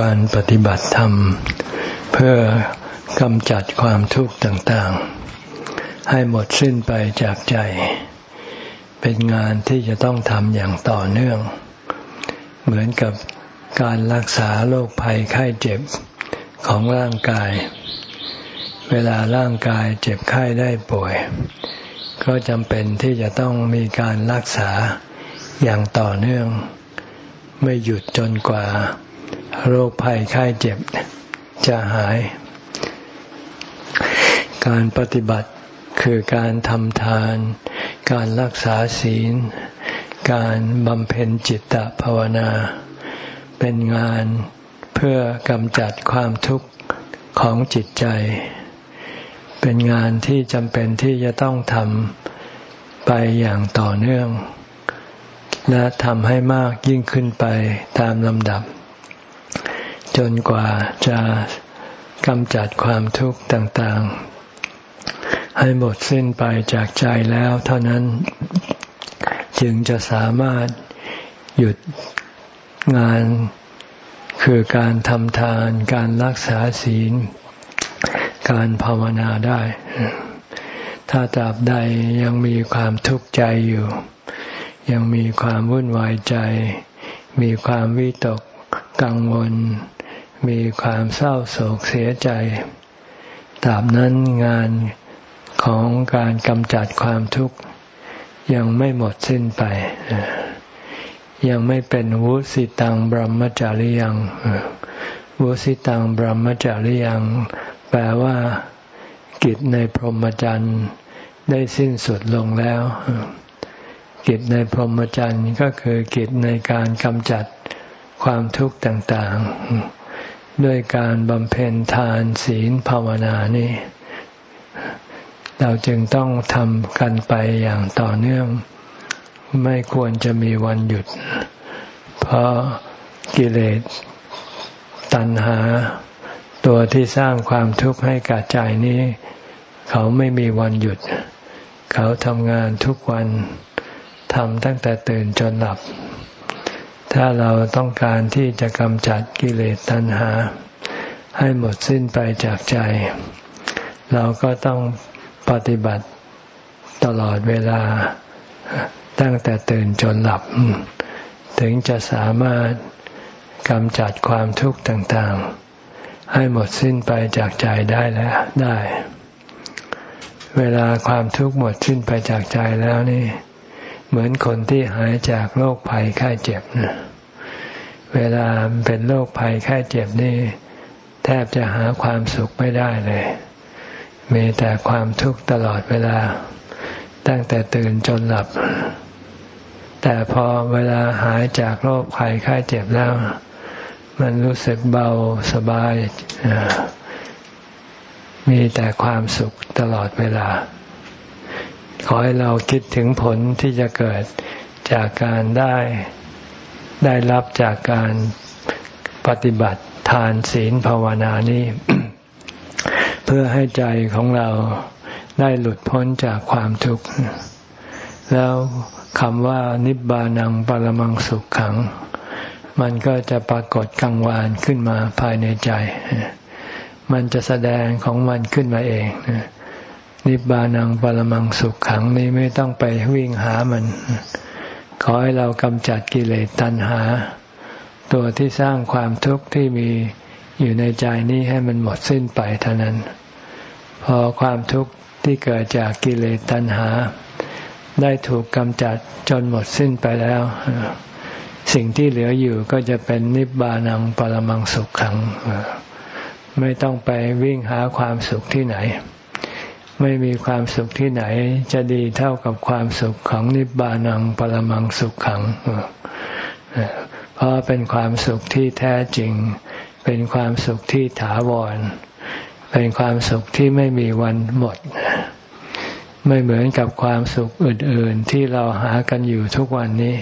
การปฏิบัติธรรม เพื่อกำจัดความทุกข์ต่างๆ ให้หมดสิ้นไปจากใจ เป็นงานที่จะต้องทำอย่างต่อเนื่อง เหมือนกับการรักษาโรคภัยไข้เจ็บของร่างกาย เวลาร่างกายเจ็บไข้ได้ป่วย ก็จำเป็นที่จะต้องมีการรักษาอย่างต่อเนื่อง ไม่หยุดจนกว่า โรคภัยไข้เจ็บจะหาย การปฏิบัติคือการทำทาน การรักษาศีล การบำเพ็ญจิตตภาวนา เป็นงานเพื่อกำจัดความทุกข์ของจิตใจ เป็นงานที่จำเป็นที่จะต้องทำไปอย่างต่อเนื่อง และทำให้มากยิ่งขึ้นไปตามลำดับ จนกว่าจะกำจัดความทุกข์ต่างๆ ให้หมดสิ้นไปจากใจแล้วเท่านั้นจึงจะสามารถหยุดงานคือการทำทานการรักษาศีล การภาวนาได้ ถ้าตราบใดยังมีความทุกข์ใจอยู่ ยังมีความวุ่นวายใจ มีความวิตกกังวล มีความเศร้าโศกเสียใจตราบนั้นงานของการกำจัดความทุกข์ ยังไม่หมดสิ้นไป ยังไม่เป็นวุสิตังบรมจาริยังวุสิตังบรมจาริยัง แปลว่า กิจในพรหมจรรย์ได้สิ้นสุดลงแล้ว กิจในพรหมจรรย์ก็คือกิจในการกำจัดความทุกข์ต่าง ๆ ด้วยการบำเพ็ญทานศีลภาวนานี่ เราจึงต้องทำกันไปอย่างต่อเนื่อง ไม่ควรจะมีวันหยุด เพราะกิเลสตัณหา ตัวที่สร้างความทุกข์ให้กับใจนี้ เขาไม่มีวันหยุด เขาทำงานทุกวันทำตั้งแต่ตื่นจนหลับ ถ้าเราต้องการที่จะกำจัดกิเลสตัณหา ให้หมดสิ้นไปจากใจ เราก็ต้องปฏิบัติตลอดเวลา ตั้งแต่ตื่นจนหลับ ถึงจะสามารถกำจัดความทุกข์ต่างๆ ให้หมดสิ้นไปจากใจได้แล้วได้ เวลาความทุกข์หมดสิ้นไปจากใจแล้วนี่ เหมือนคนที่หายจากโรคภัยไข้เจ็บนะเวลาเป็นโรคภัยไข้เจ็บนี่ แทบจะหาความสุขไม่ได้เลย มีแต่ความทุกข์ตลอดเวลา ตั้งแต่ตื่นจนหลับ แต่พอเวลาหายจากโรคภัยไข้เจ็บแล้ว มันรู้สึกเบาสบาย มีแต่ความสุขตลอดเวลา ขอให้เราคิดถึงผลที่จะเกิดจากการได้ได้รับจากการปฏิบัติทานศีลภาวนานี้ เพื่อให้ใจของเราได้หลุดพ้นจากความทุกข์ แล้วคำว่านิบบานังปรมังสุขขัง มันก็จะปรากฏกังวานขึ้นมาภายในใจ มันจะแสดงของมันขึ้นมาเองนิ นิบานังปรมังสุขขังนี้ไม่ต้องไปวิ่งหามัน ขอให้เรากำจัดกิเลสตัณหา ตัวที่สร้างความทุกข์ที่มีอยู่ในใจนี้ให้มันหมดสิ้นไปเท่านั้น พอความทุกข์ที่เกิดจากกิเลสตัณหา ได้ถูกกำจัดจนหมดสิ้นไปแล้ว สิ่งที่เหลืออยู่ก็จะเป็นนิบานังปรมังสุขขัง ไม่ต้องไปวิ่งหาความสุขที่ไหน ไม่มีความสุขที่ไหน จะดีเท่ากับความสุขของนิบานังปรมังสุขขัง เพราะเป็นความสุขที่แท้จริง เป็นความสุขที่ถาวร เป็นความสุขที่ไม่มีวันหมด ไม่เหมือนกับความสุขอื่น ๆ ที่เราหากันอยู่ทุกวันนี้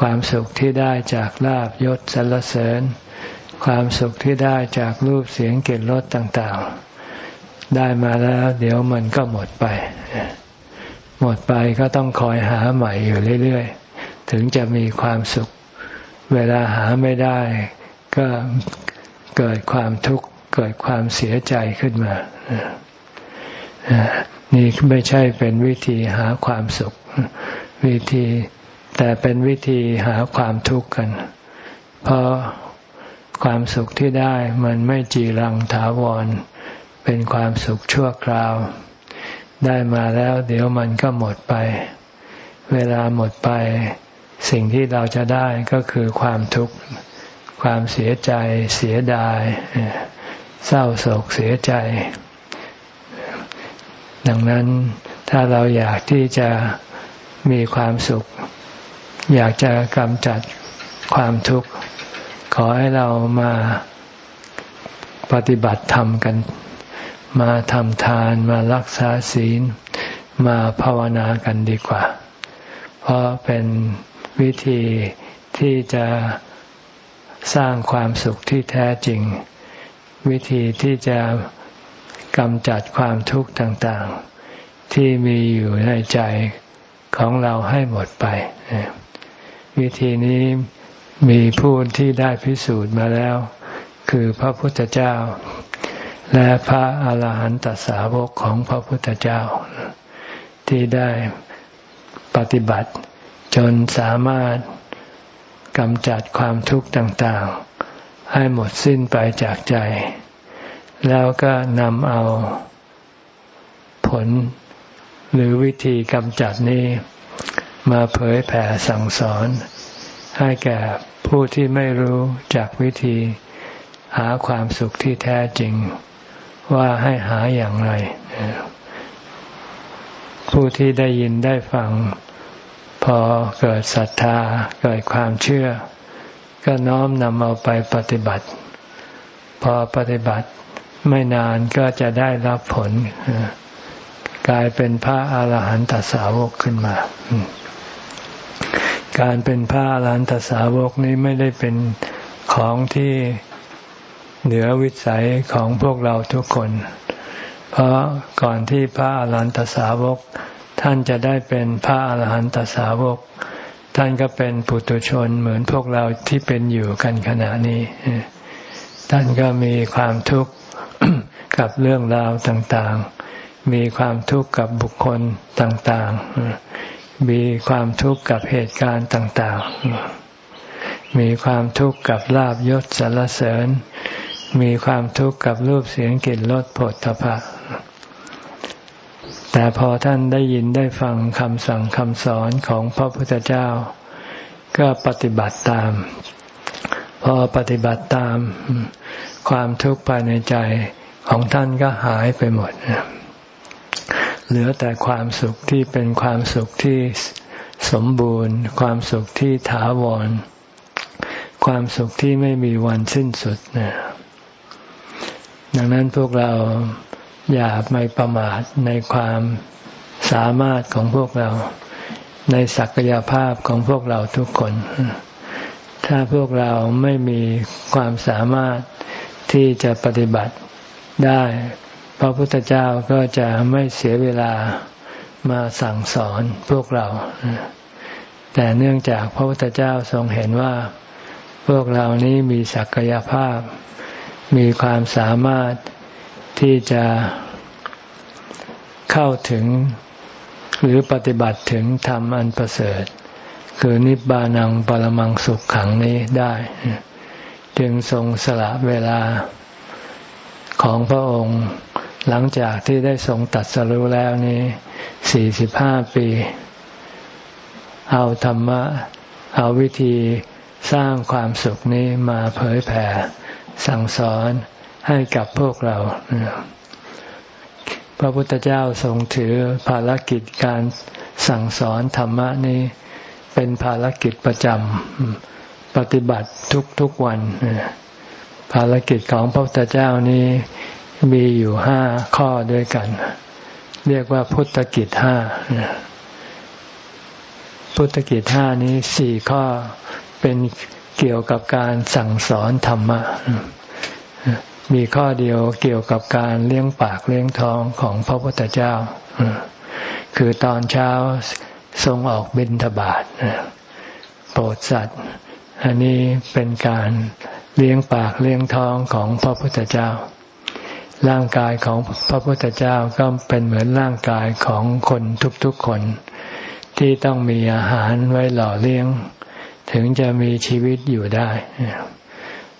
ความสุขที่ได้จากลาบยศสรรเสริญ ความสุขที่ได้จากรูปเสียงกลิ่นรสต่าง ๆ ได้มาแล้ว เดี๋ยวมันก็หมดไป หมดไปก็ต้องคอยหาใหม่อยู่เรื่อยๆ ถึงจะมีความสุข เวลาหาไม่ได้ ก็เกิดความทุกข์เกิดความเสียใจขึ้นมานี่ไม่ใช่เป็นวิธีหาความสุข วิธีแต่เป็นวิธีหาความทุกข์กัน เพราะความสุขที่ได้มันไม่จีรังถาวร เป็นความสุขชั่วคราว ได้มาแล้วเดี๋ยวมันก็หมดไป เวลาหมดไป สิ่งที่เราจะได้ก็คือความทุกข์ ความเสียใจ เสียดาย เศร้าโศกเสียใจ ดังนั้นถ้าเราอยากที่จะมีความสุข อยากจะกำจัดความทุกข์ ขอให้เรามาปฏิบัติธรรมกัน มาทำทานมารักษาศีล มาภาวนากันดีกว่า เพราะเป็นวิธีที่จะสร้างความสุขที่แท้จริง วิธีที่จะกำจัดความทุกข์ต่างๆ ที่มีอยู่ในใจของเราให้หมดไป วิธีนี้มีผู้ที่ได้พิสูจน์มาแล้ว คือพระพุทธเจ้า และพระอาหารหันตสาวกของพระพุทธเจ้า ที่ได้ปฏิบัติ จนสามารถกำจัดความทุกข์ต่างๆ ให้หมดสิ้นไปจากใจ แล้วก็นำเอาผลหรือวิธีกำจัดนี้มาเผยแผ่สั่งสอน ให้แก่ผู้ที่ไม่รู้จากวิธีหาความสุขที่แท้จริง ว่าให้หาอย่างไร ผู้ที่ได้ยินได้ฟัง พอเกิดศรัทธาเกิดความเชื่อ ก็น้อมนำเอาไปปฏิบัติ พอปฏิบัติไม่นานก็จะได้รับผล กลายเป็นพระอาหารหันตสาวกขึ้นมา การเป็นพระอรหันตสาวกนี้ไม่ได้เป็นของที่ เหนือวิสัยของพวกเราทุกคน เพราะก่อนที่พระอรหันตสาวก ท่านจะได้เป็นพระอรหันตสาวก ท่านก็เป็นปุถุชนเหมือนพวกเราที่เป็นอยู่กันขณะนี้ ท่านก็มีความทุกข์กับเรื่องราวต่างๆ มีความทุกข์กับบุคคลต่างๆ มีความทุกข์กับเหตุการณ์ต่าง ๆมีความทุกข์กับลาบยศสารเสริญ มีความทุกข์กับรูปเสียงกลิ่นรสผลตภะแต่พอท่านได้ยินได้ฟังคำสั่งคำสอนของพระพุทธเจ้า ก็ปฏิบัติตาม พอปฏิบัติตาม ความทุกข์ภายในใจของท่านก็หายไปหมด เหลือแต่ความสุขที่เป็นความสุขที่สมบูรณ์ ความสุขที่ถาวร ความสุขที่ไม่มีวันสิ้นสุดนะ ดังนั้นพวกเราอย่าไม่ประมาทในความสามารถของพวกเรา ในศักยภาพของพวกเราทุกคน ถ้าพวกเราไม่มีความสามารถที่จะปฏิบัติได้ พระพุทธเจ้าก็จะไม่เสียเวลามาสั่งสอนพวกเรา แต่เนื่องจากพระพุทธเจ้าทรงเห็นว่า พวกเรานี้มีศักยภาพ มีความสามารถที่จะเข้าถึงหรือปฏิบัติถึงธรรมอันประเสริฐ คือนิบานังปรมังสุขขังนี้ได้ จึงทรงสละเวลาของพระองค์หลังจากที่ได้ทรงตัดสรู้แล้วนี้สี่สิบห้าปี เอาธรรมะ เอาวิธีสร้างความสุขนี้มาเผยแผ่ สั่งสอนให้กับพวกเรา พระพุทธเจ้าทรงถือภารกิจการสั่งสอนธรรมะนี้เป็นภารกิจประจำปฏิบัติทุกๆวัน ภารกิจของพระพุทธเจ้านี้มีอยู่ห้าข้อด้วยกัน เรียกว่าพุทธกิจห้าพุทธกิจห้านี้สี่ข้อเป็น เกี่ยวกับการสั่งสอนธรรมะ มีข้อเดียวเกี่ยวกับการเลี้ยงปากเลี้ยงท้องของพระพุทธเจ้า คือตอนเช้าทรงออกบิณฑบาตโปรดสัตว์ อันนี้เป็นการเลี้ยงปากเลี้ยงท้องของพระพุทธเจ้า ร่างกายของพระพุทธเจ้าก็เป็นเหมือนร่างกายของคนทุกๆคน ที่ต้องมีอาหารไว้หล่อเลี้ยง ถึงจะมีชีวิตอยู่ได้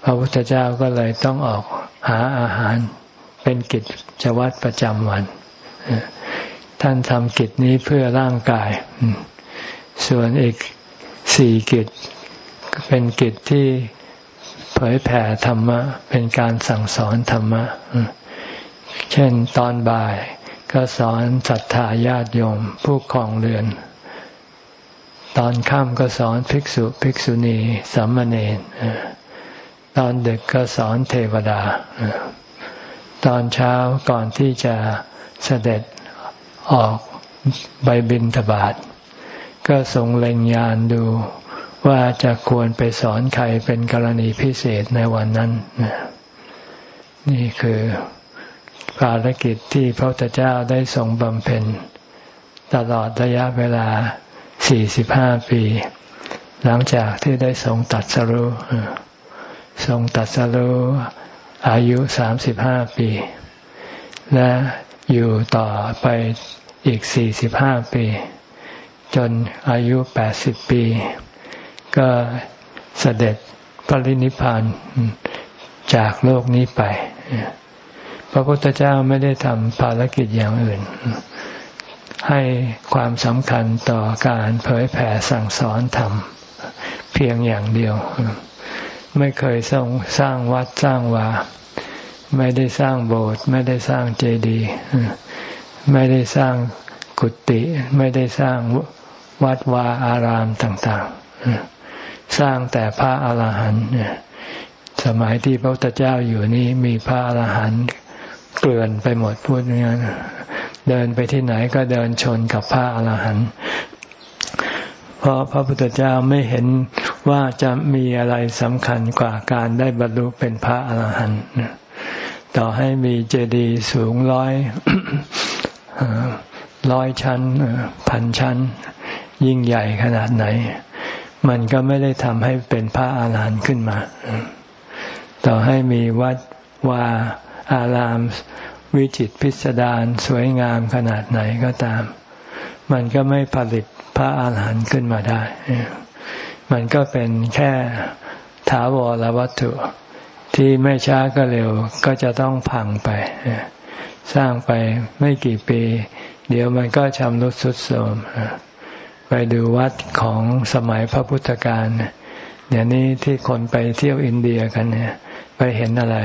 พระพุทธเจ้าก็เลยต้องออกหาอาหารเป็นกิจจวัตรประจำวัน ท่านทำกิจนี้เพื่อร่างกาย ส่วนอีกสี่กิจเป็นกิจที่เผยแผ่ธรรมะ เป็นการสั่งสอนธรรมะ เช่นตอนบ่ายก็สอนศรัทธาญาติโยมผู้คลองเรือน ตอนค่ำก็สอนภิกษุภิกษุณีสัมมาเนรตอนดึกก็สอนเทวดา ตอนเช้าก่อนที่จะเสด็จออกใบบินทบาท ก็ทรงเล็งยานดูว่าจะควรไปสอนใครเป็นกรณีพิเศษในวันนั้น นี่คือภารกิจที่พระพุทธเจ้าได้ทรงบำเพ็ญ ตลอดระยะเวลา 45 ปี หลังจากที่ได้ทรงตัดสรุทรงตัดสรุอายุ 35 ปี และอยู่ต่อไปอีก 45 ปี จนอายุ 80 ปี ก็เสด็จปรินิพานจากโลกนี้ไป พระพุทธเจ้าไม่ได้ทำภารกิจอย่างอื่น ให้ความสำคัญต่อการเผยแผ่สั่งสอนธรรม เพียงอย่างเดียว ไม่เคยสร้างสร้างวัดสร้างวาไม่ได้สร้างโบสถ์ไม่ได้สร้างเจดีย์ไม่ได้สร้างกุฏิไม่ได้สร้างวัดวาอารามต่างๆ สร้างแต่พระอาหารหันต์สมัยที่พระพุทธเจ้าอยู่นี่มีพระอาหารหันต์เกลื่อนไปหมดพูดง่าย เดินไปที่ไหนก็เดินชนกับพระอรหันต์เพราะพระพุทธเจ้าไม่เห็นว่าจะมีอะไรสำคัญกว่าการได้บรรลุเป็นพระอรหันต์ต่อให้มีเจดีย์สูงร้อยร้อยชั้นพันชั้น ยิ่งใหญ่ขนาดไหน มันก็ไม่ได้ทำให้เป็นพระอาหารหันต์ขึ้นมา ต่อให้มีวัดวาอาราม วิจิตพิสดารสวยงามขนาดไหนก็ตาม มันก็ไม่ผลิตพระอาหารหันต์ขึ้นมาได้ มันก็เป็นแค่ถาวรวัตถุที่ไม่ช้าก็เร็วก็จะต้องพังไป สร้างไปไม่กี่ปี เดี๋ยวมันก็ชำรุดทรุดโทรมไปดูวัดของสมัยพระพุทธการเดี๋ยวนี้ที่คนไปเที่ยวอินเดียกันเนี่ย ไปเห็นอะไร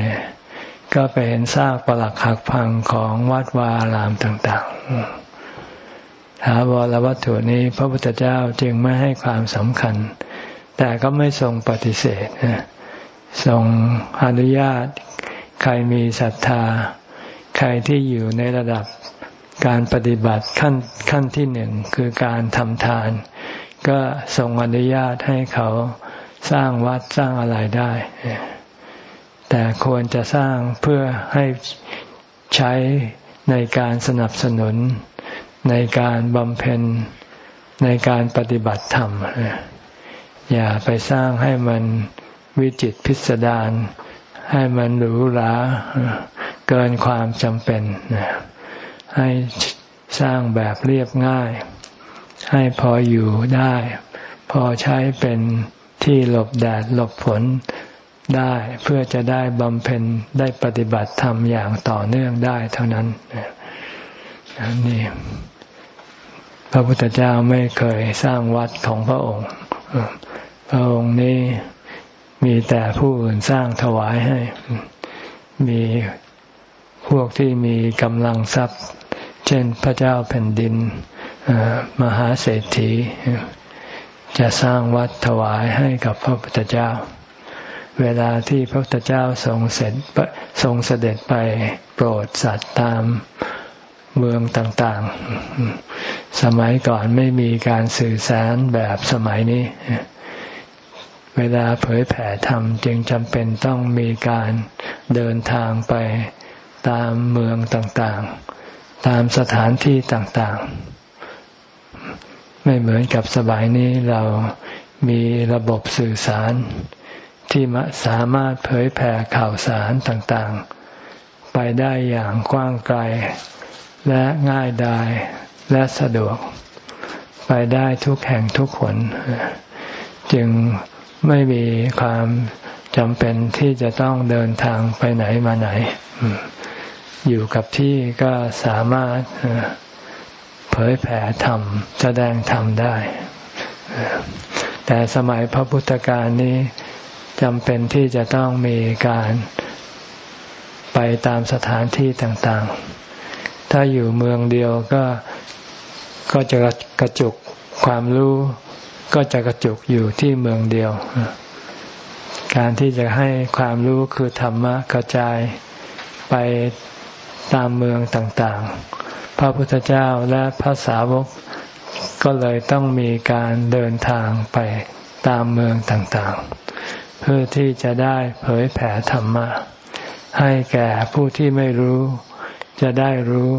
ก็ไปเห็นซากปรักหักพังของวัดวาอารามต่าง ๆ ถาวรวัตถุนี้พระพุทธเจ้าจึงไม่ให้ความสำคัญ แต่ก็ไม่ทรงปฏิเสธทรงอนุญาต ใครมีศรัทธา ใครที่อยู่ในระดับการปฏิบัติขั้นขั้นที่หนึ่งคือการทำทาน ก็ทรงอนุญาตให้เขาสร้างวัดสร้างอะไรได้ แต่ควรจะสร้างเพื่อให้ใช้ในการสนับสนุน ในการบำเพ็ญในการปฏิบัติธรรม อย่าไปสร้างให้มันวิจิตพิสดารให้มันหรูหราเกินความจำเป็น ให้สร้างแบบเรียบง่าย ให้พออยู่ได้ พอใช้เป็นที่หลบแดดหลบฝน ได้เพื่อจะได้บำเพ็ญได้ปฏิบัติธรรมอย่างต่อเนื่องได้เท่านั้นนี่พระพุทธเจ้าไม่เคยสร้างวัดของพระองค์พระองค์นี้มีแต่ผู้อื่นสร้างถวายให้ มีพวกที่มีกำลังทรัพย์ เช่นพระเจ้าแผ่นดินมหาเศรษฐี จะสร้างวัดถวายให้กับพระพุทธเจ้า เวลาที่พระพุทธเจ้าทรงเสด็จทรงเสด็จไปโปรดสัตว์ตามเมืองต่างๆ สมัยก่อนไม่มีการสื่อสารแบบสมัยนี้ เวลาเผยแผ่ธรรมจึงจำเป็นต้องมีการเดินทางไปตามเมืองต่างๆ ตามสถานที่ต่างๆ ไม่เหมือนกับสมัยนี้เรามีระบบสื่อสาร ที่สามารถเผยแผ่ข่าวสารต่างๆ ไปได้อย่างกว้างไกล และง่ายดายและสะดวก ไปได้ทุกแห่งทุกคนจึงไม่มีความจำเป็นที่จะต้องเดินทางไปไหนมาไหน อยู่กับที่ก็สามารถเผยแผ่ธรรมแสดงธรรมได้ แต่สมัยพระพุทธการนี้ จำเป็นที่จะต้องมีการไปตามสถานที่ต่างๆ ถ้าอยู่เมืองเดียวก็ก็จะกระจุกความรู้ ก็จะกระจุกอยู่ที่เมืองเดียว การที่จะให้ความรู้คือธรรมะกระจายไปตามเมืองต่างๆ พระพุทธเจ้าและพระสาวกก็เลยต้องมีการเดินทางไปตามเมืองต่างๆ พื่อที่จะได้เผยแผ่ธรรมะ ให้แก่ผู้ที่ไม่รู้ จะได้รู้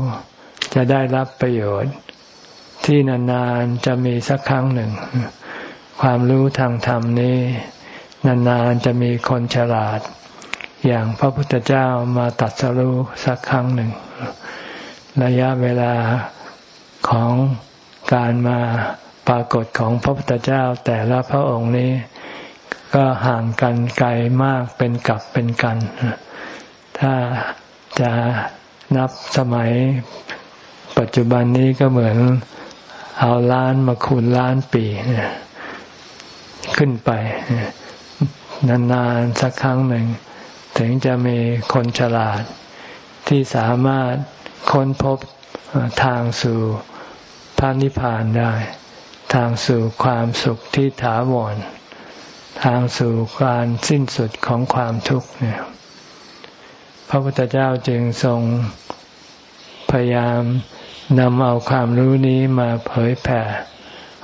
จะได้รับประโยชน์ ที่นานๆจะมีสักครั้งหนึ่ง ความรู้ทางธรรมนี้ นานๆจะมีคนฉลาด อย่างพระพุทธเจ้ามาตัดสรู้สักครั้งหนึ่ง ระยะเวลาของการมาปรากฏของพระพุทธเจ้าแต่ละพระองค์นี้ ก็ห่างกันไกลมากเป็นกับเป็นกัน ถ้าจะนับสมัยปัจจุบันนี้ก็เหมือนเอาล้านมาคูณล้านปีขึ้นไป นานๆสักครั้งหนึ่ง ถึงจะมีคนฉลาด ที่สามารถค้นพบทางสู่พระนิพพานได้ ทางสู่ความสุขที่ถาวร ทางสู่การสิ้นสุดของความทุกข์เนี่ยพระพุทธเจ้าจึงทรงพยายามนำเอาความรู้นี้มาเผยแผ่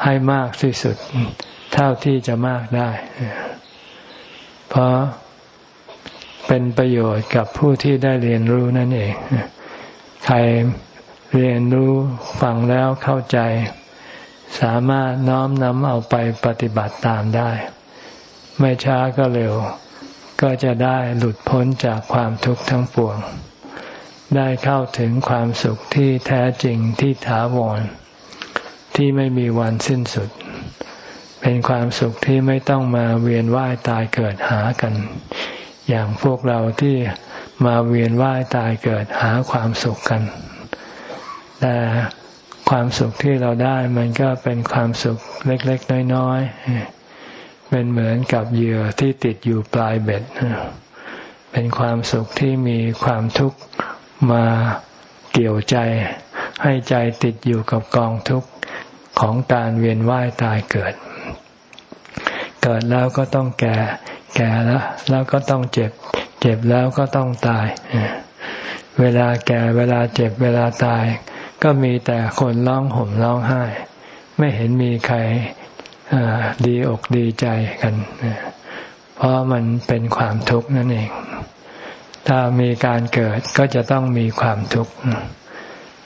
ให้มากที่สุด เท่าที่จะมากได้ เพราะเป็นประโยชน์กับผู้ที่ได้เรียนรู้นั่นเอง ใครเรียนรู้ฟังแล้วเข้าใจ สามารถน้อมนำเอาไปปฏิบัติตามได้ ไม่ช้าก็เร็ว ก็จะได้หลุดพ้นจากความทุกข์ทั้งปวง ได้เข้าถึงความสุขที่แท้จริงที่ถาวร ที่ไม่มีวันสิ้นสุด เป็นความสุขที่ไม่ต้องมาเวียนว่ายตายเกิดหากัน อย่างพวกเราที่มาเวียนว่ายตายเกิดหาความสุขกัน แต่ความสุขที่เราได้มันก็เป็นความสุขเล็ก ๆ น้อย ๆ เป็นเหมือนกับเหยื่อที่ติดอยู่ปลายเบ็ด เป็นความสุขที่มีความทุกข์มาเกี่ยวใจ ให้ใจติดอยู่กับกองทุกข์ของการเวียนว่ายตายเกิด เกิดแล้วก็ต้องแก่ แก่แล้ว แล้วก็ต้องเจ็บ เจ็บแล้วก็ต้องตาย เวลาแก่เวลาเจ็บเวลาตาย ก็มีแต่คนร้องห่มร้องไห้ ไม่เห็นมีใคร ดีอกดีใจกัน เพราะมันเป็นความทุกข์นั่นเอง ถ้ามีการเกิดก็จะต้องมีความทุกข์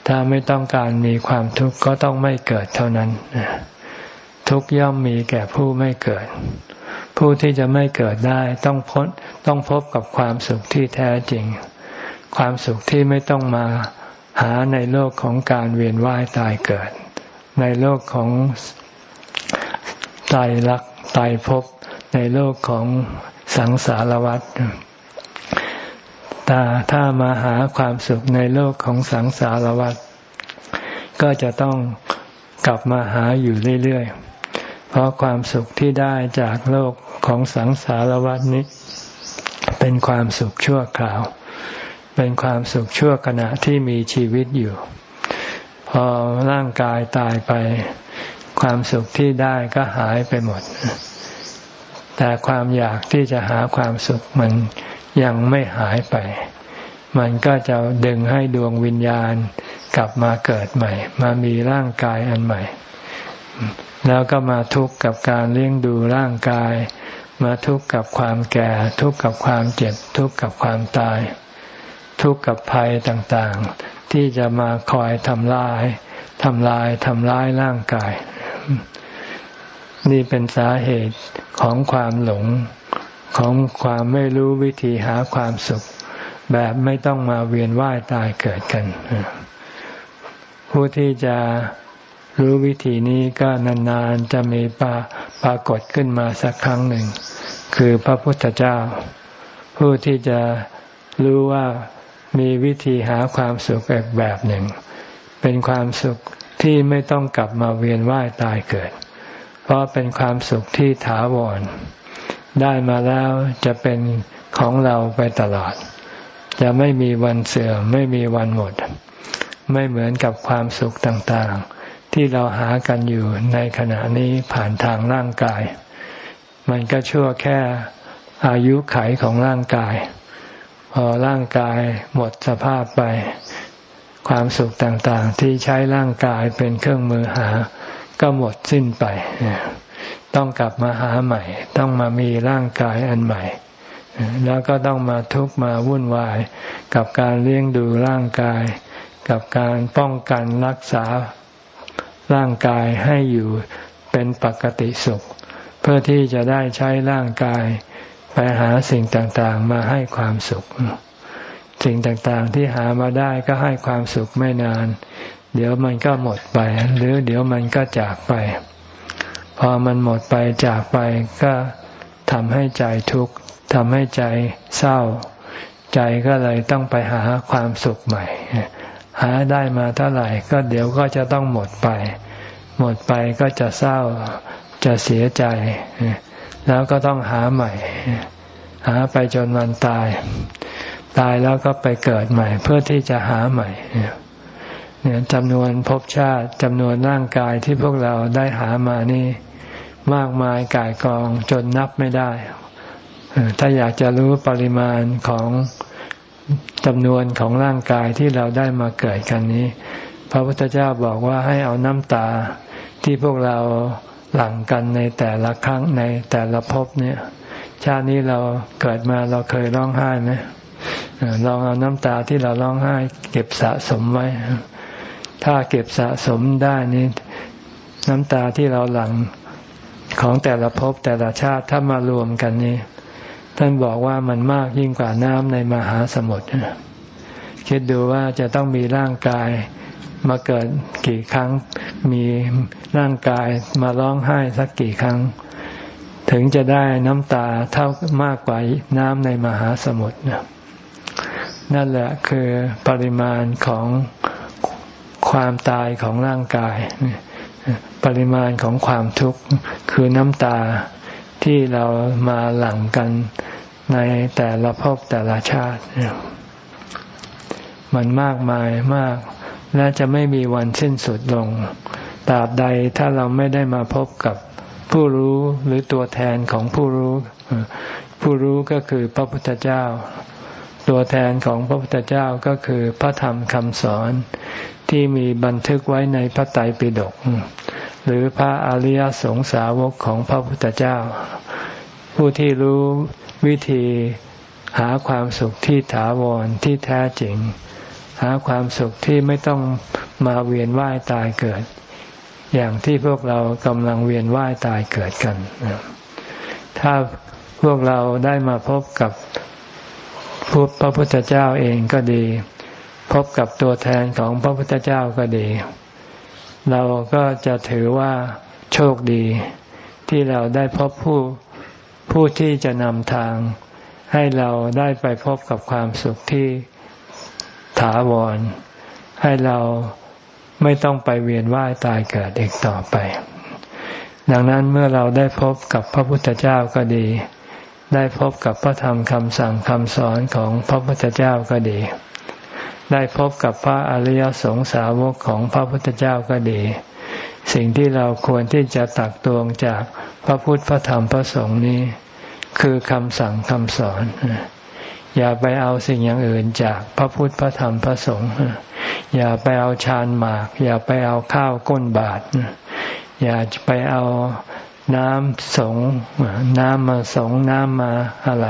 ถ้าไม่ต้องการมีความทุกข์ก็ต้องไม่เกิดเท่านั้น ทุกย่อมมีแก่ผู้ไม่เกิด ผู้ที่จะไม่เกิดได้ต้องพ้นต้องพบกับความสุขที่แท้จริง ความสุขที่ไม่ต้องมาหาในโลกของการเวียนว่ายตายเกิด ในโลกของ ตายรักตายภพในโลกของสังสารวัฏแต่ถ้ามาหาความสุขในโลกของสังสารวัฏก็จะต้องกลับมาหาอยู่เรื่อยๆ เพราะความสุขที่ได้จากโลกของสังสารวัฏนี้ เป็นความสุขชั่วคราว เป็นความสุขชั่วขณะที่มีชีวิตอยู่ พอร่างกายตายไป ความสุขที่ได้ก็หายไปหมด แต่ความอยากที่จะหาความสุขมันยังไม่หายไป มันก็จะดึงให้ดวงวิญญาณกลับมาเกิดใหม่ มามีร่างกายอันใหม่ แล้วก็มาทุกข์กับการเลี้ยงดูร่างกาย มาทุกข์กับความแก่ ทุกข์กับความเจ็บ ทุกข์กับความตาย ทุกข์กับภัยต่างๆ ที่จะมาคอยทำลายทำลายทำร้ายร่างกาย นี่เป็นสาเหตุของความหลงของความไม่รู้วิธีหาความสุข แบบไม่ต้องมาเวียนว่ายตายเกิดกัน ผู้ที่จะรู้วิธีนี้ก็นานๆจะมีปาปรากฏขึ้นมาสักครั้งหนึ่ง คือพระพุทธเจ้า ผู้ที่จะรู้ว่ามีวิธีหาความสุขอีกแบบหนึ่ง เป็นความสุข ที่ไม่ต้องกลับมาเวียนว่ายตายเกิด เพราะเป็นความสุขที่ถาวร ได้มาแล้วจะเป็นของเราไปตลอด จะไม่มีวันเสื่อมไม่มีวันหมด ไม่เหมือนกับความสุขต่างๆ ที่เราหากันอยู่ในขณะนี้ผ่านทางร่างกาย มันก็ชั่วแค่อายุไขของร่างกาย พอร่างกายหมดสภาพไป ความสุขต่างๆ ที่ใช้ร่างกายเป็นเครื่องมือหา ก็หมดสิ้นไป ต้องกลับมาหาใหม่ ต้องมามีร่างกายอันใหม่ แล้วก็ต้องมาทุกมาวุ่นวาย กับการเลี้ยงดูร่างกาย กับการป้องกันรักษาร่างกายให้อยู่เป็นปกติสุข เพื่อที่จะได้ใช้ร่างกายไปหาสิ่งต่างๆ มาให้ความสุข สิ่งต่างๆที่หามาได้ก็ให้ความสุขไม่นาน เดี๋ยวมันก็หมดไป หรือเดี๋ยวมันก็จากไป พอมันหมดไปจากไปก็ทำให้ใจทุกข์ทำให้ใจเศร้า ใจก็เลยต้องไปหาความสุขใหม่ หาได้มาเท่าไหร่ก็เดี๋ยวก็จะต้องหมดไป หมดไปก็จะเศร้าจะเสียใจ แล้วก็ต้องหาใหม่ หาไปจนวันตาย ตายแล้วก็ไปเกิดใหม่ เพื่อที่จะหาใหม่เนี่ยจำนวนภพชาติจำนวนร่างกายที่พวกเราได้หามานี่ มากมายกายกองจนนับไม่ได้ ถ้าอยากจะรู้ปริมาณของจำนวนของร่างกายที่เราได้มาเกิดกันนี้ พระพุทธเจ้าบอกว่าให้เอาน้ำตาที่พวกเราหลั่งกันในแต่ละครั้งในแต่ละภพเนี่ย ชาตินี้เราเกิดมาเราเคยร้องไห้ไหม ลองเอาน้ำตาที่เราร้องไห้ เก็บสะสมไว้ ถ้าเก็บสะสมได้นี่น้ำตาที่เราหลั่งของแต่ละภพแต่ละชาติถ้ามารวมกันนี่ท่านบอกว่ามันมากยิ่งกว่าน้ำในมหาสมุทรคิดดูว่าจะต้องมีร่างกายมาเกิดกี่ครั้ง มีร่างกายมาร้องไห้สักกี่ครั้ง ถึงจะได้น้ำตาเท่ามากกว่าน้ำในมหาสมุทรนั่ นั่นแหละคือปริมาณของความตายของร่างกาย ปริมาณของความทุกข์คือน้ำตาที่เรามาหลั่งกันในแต่ละภพแต่ละชาติ มันมากมายมาก และจะไม่มีวันสิ้นสุดลงตราบใดถ้าเราไม่ได้มาพบกับผู้รู้หรือตัวแทนของผู้รู้ ผู้รู้ก็คือพระพุทธเจ้า ตัวแทนของพระพุทธเจ้าก็คือพระธรรมคำสอนที่มีบันทึกไว้ในพระไตรปิฎกหรือพระอริยสงสาวกของพระพุทธเจ้า ผู้ที่รู้วิธีหาความสุขที่ถาวรที่แท้จริง หาความสุขที่ไม่ต้องมาเวียนว่ายตายเกิด อย่างที่พวกเรากำลังเวียนว่ายตายเกิดกัน ถ้าพวกเราได้มาพบกับ พระพุทธเจ้าเองก็ดี พบกับตัวแทนของพระพุทธเจ้าก็ดี เราก็จะถือว่าโชคดี ที่เราได้พบผู้ผู้ที่จะนำทาง ให้เราได้ไปพบกับความสุขที่ถาวร ให้เราไม่ต้องไปเวียนว่ายตายเกิดอีกต่อไป ดังนั้นเมื่อเราได้พบกับพระพุทธเจ้าก็ดี ได้พบกับพระธรรมคำสั่งคำสอนของพระพุทธเจ้าก็ดี ได้พบกับพระอริยสงสาวกของพระพุทธเจ้าก็ดี สิ่งที่เราควรที่จะตักตวงจากพระพุทธพระธรรมพระสงฆ์นี้ คือคำสั่งคำสอน อย่าไปเอาสิ่งอย่างอื่นจากพระพุทธพระธรรมพระสงฆ์อย่าไปเอาชานหมาก อย่าไปเอาข้าวก้นบาทอย่าไปเอา น้ำสงน้ำมาสงน้ำมาอะไร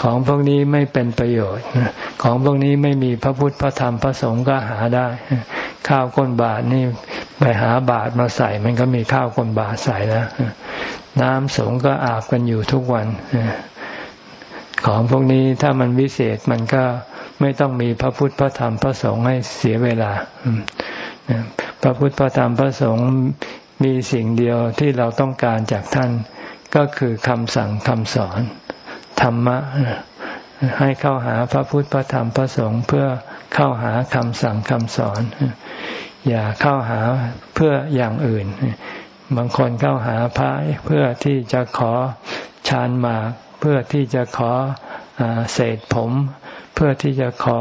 ของพวกนี้ไม่เป็นประโยชน์ ของพวกนี้ไม่มีพระพุทธพระธรรมพระสงฆ์ก็หาได้ ข้าวก้นบาทนี่ไปหาบาทมาใส่ มันก็มีข้าวก้นบาทใส่แล้วน้ำสงก็อาบกันอยู่ทุกวันของพวกนี้ถ้ามันวิเศษมันก็ไม่ต้องมีพระพุทธพระธรรมพระสงฆ์ให้เสียเวลาพระพุทธพระธรรมพระสงฆ์ มีสิ่งเดียวที่เราต้องการจากท่าน ก็คือคำสั่งคำสอน ธรรมะ ให้เข้าหาพระพุทธพระธรรมพระสงฆ์เพื่อเข้าหาคำสั่งคำสอน อย่าเข้าหาเพื่ออย่างอื่น บางคนเข้าหาพระเพื่อที่จะขอฌานมาเพื่อที่จะขอเศษผม เพื่อที่จะขอ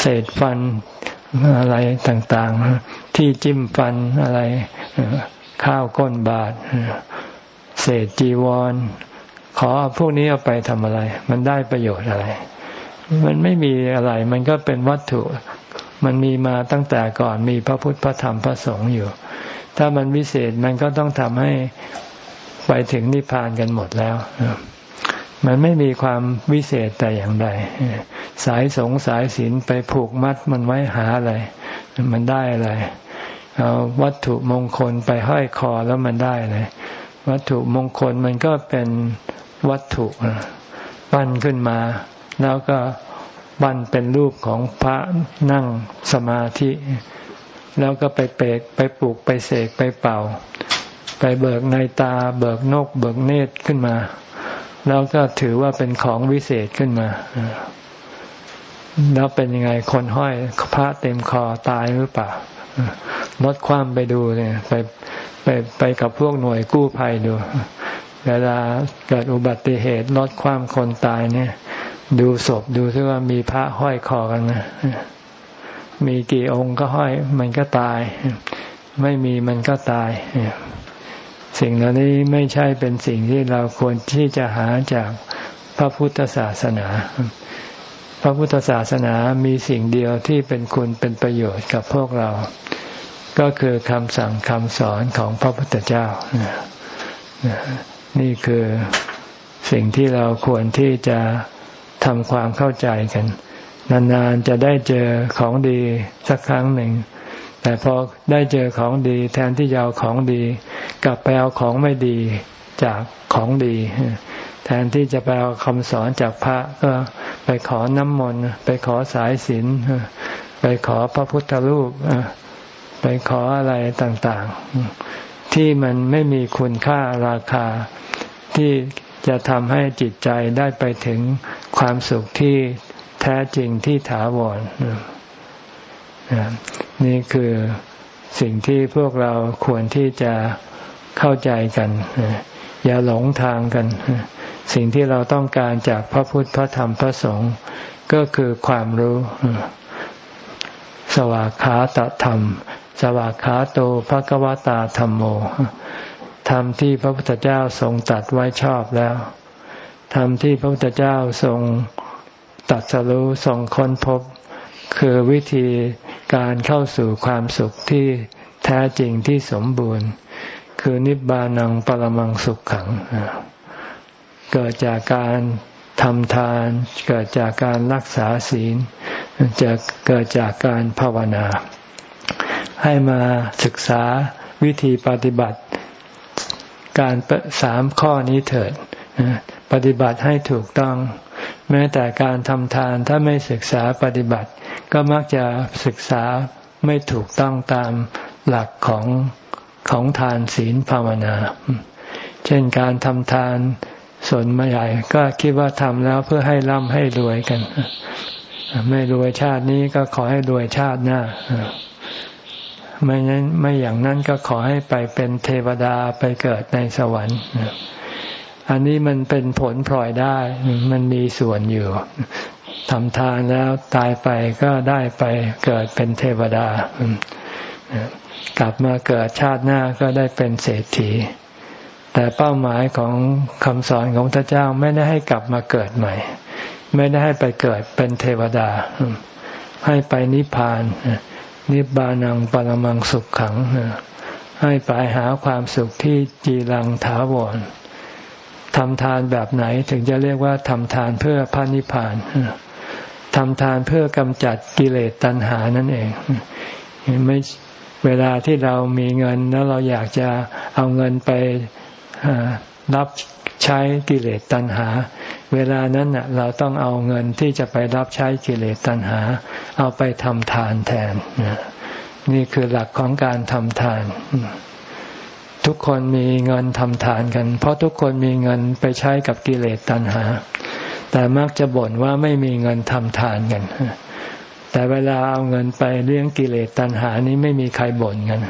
เศษฟันอะไรต่างๆ ที่จิ้มฟันอะไร ข้าวก้นบาท เศษจีวร ขอพวกนี้เอาไปทำอะไร มันได้ประโยชน์อะไร มันไม่มีอะไร มันก็เป็นวัตถุ มันมีมาตั้งแต่ก่อนมีพระพุทธพระธรรมพระสงฆ์อยู่ ถ้ามันวิเศษมันก็ต้องทำให้ไปถึงนิพพานกันหมดแล้วมันไม่มีความวิเศษแต่อย่างใด สายสงสายศีลไปผูกมัดมันไว้หาอะไร มันได้อะไร เอาวัตถุมงคลไปห้อยคอแล้วมันได้เลย วัตถุมงคลมันก็เป็นวัตถุปั้นขึ้นมา แล้วก็ปั้นเป็นรูปของพระนั่งสมาธิ แล้วก็ไปเปกไปปลูกไปเสกไปเป่า ไปเบิกในตา เบิกนก เบิกเนตรขึ้นมา แล้วก็ถือว่าเป็นของวิเศษขึ้นมาแล้วเป็นยังไงคนห้อยพระเต็มคอตายหรือเปล่า ลดความไปดูเนี่ยไปไปไปกับพวกหน่วยกู้ภัยดู เวลาเกิดอุบัติเหตุลดความคนตายเนี่ย ดูศพดูซิว่ามีพระห้อยคอกันนะมีกี่องค์ก็ห้อย มันก็ตาย ไม่มีมันก็ตายสิ่งเหล่านี้ไม่ใช่เป็นสิ่งที่เราควรที่จะหาจากพระพุทธศาสนา พระพุทธศาสนามีสิ่งเดียวที่เป็นคุณเป็นประโยชน์กับพวกเรา ก็คือคำสั่งคำสอนของพระพุทธเจ้า นี่คือสิ่งที่เราควรที่จะทำความเข้าใจกัน นานๆจะได้เจอของดีสักครั้งหนึ่ง แต่พอได้เจอของดี แทนที่จะเอาของดี กลับไปเอาของไม่ดีจากของดี แทนที่จะไปเอาคำสอนจากพระก็ไปขอน้ำมนต์ไปขอสายศีลไปขอพระพุทธรูปไปขออะไรต่างๆ ที่มันไม่มีคุณค่าราคาที่จะทำให้จิตใจได้ไปถึงความสุขที่แท้จริงที่ถาวรนี่คือสิ่งที่พวกเราควรที่จะเข้าใจกัน อย่าหลงทางกัน สิ่งที่เราต้องการจากพระพุทธพระธรรมพระสงฆ์ก็คือความรู้ สวากขาตธรรม สวากขาโตภะกวตาธรรมโมธรรมที่พระพุทธเจ้าทรงตัดไว้ชอบแล้วธรรมที่พระพุทธเจ้าทรงตัดสรู้ทรงค้นพบ คือวิธีการเข้าสู่ความสุขที่แท้จริงที่สมบูรณ์ คือนิบานังปรมังสุขขัง เกิดจากการทำทาน เกิดจากการรักษาศีลจะเกิดจากการภาวนา ให้มาศึกษาวิธีปฏิบัติการสามข้อนี้เถิด ปฏิบัติให้ถูกต้อง แม้แต่การทำทานถ้าไม่ศึกษาปฏิบัติ ก็มักจะศึกษาไม่ถูกต้องตามหลักของของทานศีลภาวนา เช่นการทำทาน ส่วนมาใหญ่ก็คิดว่าทำแล้วเพื่อให้ร่ำให้รวยกัน ไม่รวยชาตินี้ก็ขอให้รวยชาติหน้าไม่นั้นไม่อย่างนั้นก็ขอให้ไปเป็นเทวดาไปเกิดในสวรรค์อันนี้มันเป็นผลพลอยได้ มันมีส่วนอยู่ทำทานแล้วตายไปก็ได้ไปเกิดเป็นเทวดากลับมาเกิดชาติหน้าก็ได้เป็นเศรษฐี แต่เป้าหมายของคำสอนของพระเจ้าไม่ได้ให้กลับมาเกิดใหม่ ไม่ได้ให้ไปเกิดเป็นเทวดา ให้ไปนิพพาน นิบานังปรมังสุขขัง ให้ไปหาความสุขที่จีรังถาวรทำทานแบบไหนถึงจะเรียกว่าทำทานเพื่อพระนิพพานทำทานเพื่อกำจัดกิเลสตัณหานั่นเองไม่เวลาที่เรามีเงินแล้วเราอยากจะเอาเงินไป รับใช้กิเลสตัณหา เวลานั้นเราต้องเอาเงินที่จะไปรับใช้กิเลสตัณหา เอาไปทำทานแทน นี่คือหลักของการทำทาน ทุกคนมีเงินทำทานกัน เพราะทุกคนมีเงินไปใช้กับกิเลสตัณหา แต่มักจะบ่นว่าไม่มีเงินทำทานกัน แต่เวลาเอาเงินไปเลี้ยงกิเลสตัณหานี้ไม่มีใครบ่นกัน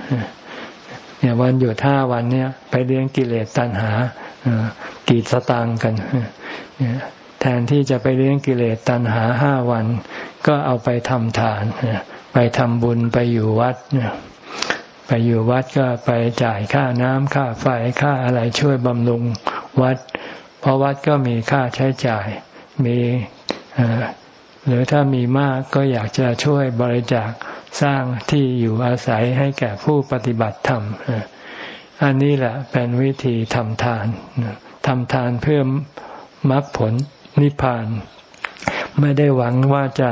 เนี่ยวันหยุดห้าวันเนี่ย ไปเลี้ยงกิเลสตัณหากีดสตางกันแทนที่จะไปเลี้ยงกิเลสตัณหาห้าวัน ก็เอาไปทำทานไปทำบุญไปอยู่วัดไปอยู่วัดก็ไปจ่ายค่าน้ำค่าไฟค่าอะไรช่วยบำรุงวัด เพราะวัดก็มีค่าใช้จ่ายมี หรือถ้ามีมากก็อยากจะช่วยบริจาคสร้างที่อยู่อาศัยให้แก่ผู้ปฏิบัติธรรม อันนี้แหละเป็นวิธีทำทานทำทานเพื่อมรรคผลนิพพาน ไม่ได้หวังว่าจะ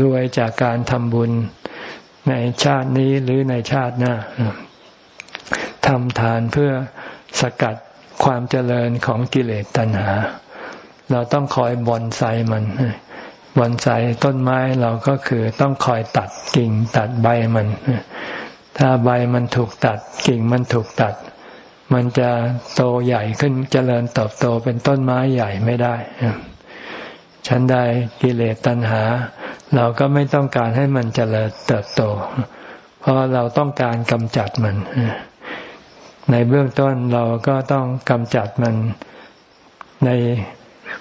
รวยจากการทำบุญในชาตินี้หรือในชาติหน้าทำทานเพื่อสกัดความเจริญของกิเลสตัณหา เราต้องคอยบอนไซมัน บอนไซต้นไม้เราก็คือต้องคอยตัดกิ่งตัดใบมัน ถ้าใบมันถูกตัดกิ่งมันถูกตัด มันจะโตใหญ่ขึ้นเจริญเติบโตเป็นต้นไม้ใหญ่ไม่ได้ฉันใดกิเลสตัณหา เราก็ไม่ต้องการให้มันเจริญเติบโต เพราะเราต้องการกำจัดมัน ในเบื้องต้นเราก็ต้องกำจัดมันใน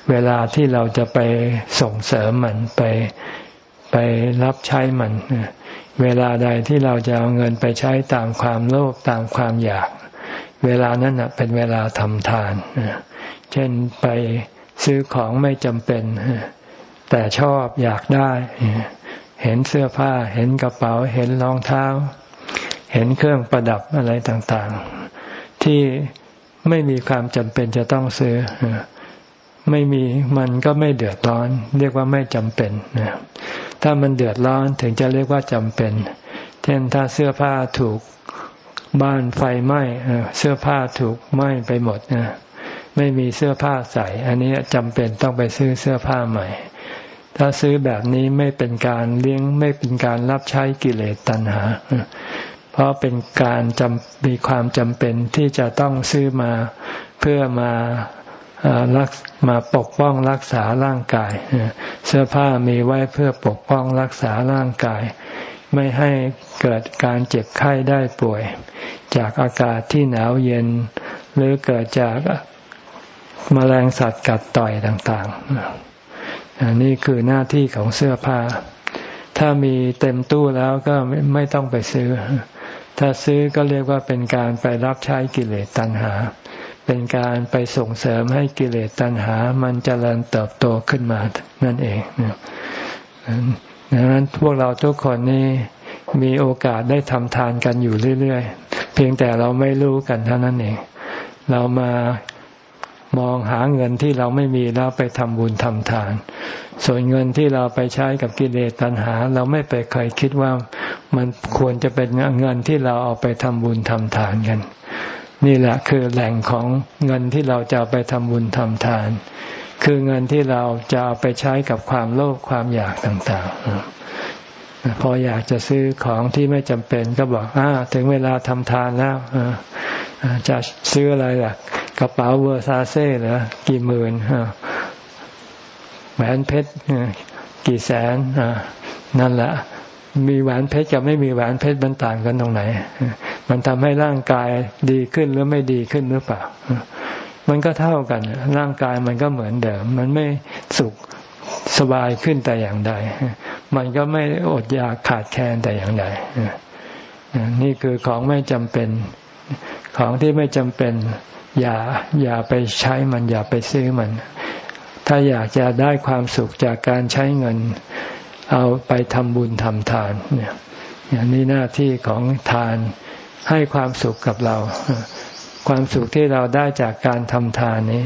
เวลาที่เราจะไปส่งเสริมมันไปไปรับใช้มัน เวลาใดที่เราจะเอาเงินไปใช้ตามความโลภตามความอยาก เวลานั้นเป็นเวลาทำทาน เช่นไปซื้อของไม่จำเป็น แต่ชอบอยากได้ เห็นเสื้อผ้า เห็นกระเป๋า เห็นรองเท้า เห็นเครื่องประดับอะไรต่างๆ ที่ไม่มีความจำเป็นจะต้องซื้อ ไม่มีมันก็ไม่เดือดร้อน เรียกว่าไม่จำเป็นนะถ้ามันเดือดร้อนถึงจะเรียกว่าจำเป็น เช่นถ้าเสื้อผ้าถูกบ้านไฟไหม้เสื้อผ้าถูกไหม้ไปหมดนะไม่มีเสื้อผ้าใส่ อันนี้จำเป็นต้องไปซื้อเสื้อผ้าใหม่ ถ้าซื้อแบบนี้ไม่เป็นการเลี้ยงไม่เป็นการรับใช้กิเลสตัณหา เพราะเป็นการจำมีความจำเป็นที่จะต้องซื้อมาเพื่อมา รักมาปกป้องรักษาร่างกาย เสื้อผ้ามีไว้เพื่อปกป้องรักษาร่างกาย ไม่ให้เกิดการเจ็บไข้ได้ป่วย จากอากาศที่หนาวเย็น หรือเกิดจากมแมลงสัตว์กัดต่อยต่างๆนี่คือหน้าที่ของเสื้อผ้า ถ้ามีเต็มตู้แล้วก็ไม่ต้องไปซื้อ ถ้าซื้อก็เรียกว่าเป็นการไปรับใช้กิเลสตัณหา เป็นการไปส่งเสริมให้กิเลสตัณหา มันจเจริญเติบโตขึ้นมานั่นเองดังนั้นพวกเราทุกคนนี่มีโอกาสได้ทำทานกันอยู่เรื่อยๆ เพียงแต่เราไม่รู้กันเท่านั้นเอง เรามามองหาเงินที่เราไม่มีแล้วไปทำบุญทำทาน ส่วนเงินที่เราไปใช้กับกิเลสตัณหา เราไม่ไปเคยคิดว่ามันควรจะเป็นเงินที่เราเอาไปทำบุญทำทานกัน นี่แหละคือแหล่งของเงินที่เราจะไปทำบุญทำทาน คือเงินที่เราจะเอาไปใช้กับความโลภความอยากต่างๆ พออยากจะซื้อของที่ไม่จำเป็นก็บอกอ่าถึงเวลาทำทานแล้วจะซื้ออะไรล่ะ กระเป๋าเวอร์ซาเซ่เหรอกี่หมื่นแหวนเพชรกี่แสนนั่นแหละ มีแหวนเพชรกับไม่มีแหวนเพชรมันต่างกันตรงไหน มันทำให้ร่างกายดีขึ้นหรือไม่ดีขึ้นหรือเปล่า มันก็เท่ากัน ร่างกายมันก็เหมือนเดิม มันไม่สุขสบายขึ้นแต่อย่างใด มันก็ไม่อดอยากขาดแคลนแต่อย่างใด นี่คือของไม่จำเป็น ของที่ไม่จำเป็น อย่าอย่าไปใช้มันอย่าไปซื้อมัน ถ้าอยากจะได้ความสุขจากการใช้เงิน เอาไปทำบุญทำทานเนี่ยอย่างนี้หน้าที่ของทานให้ความสุขกับเรา ความสุขที่เราได้จากการทำทานนี้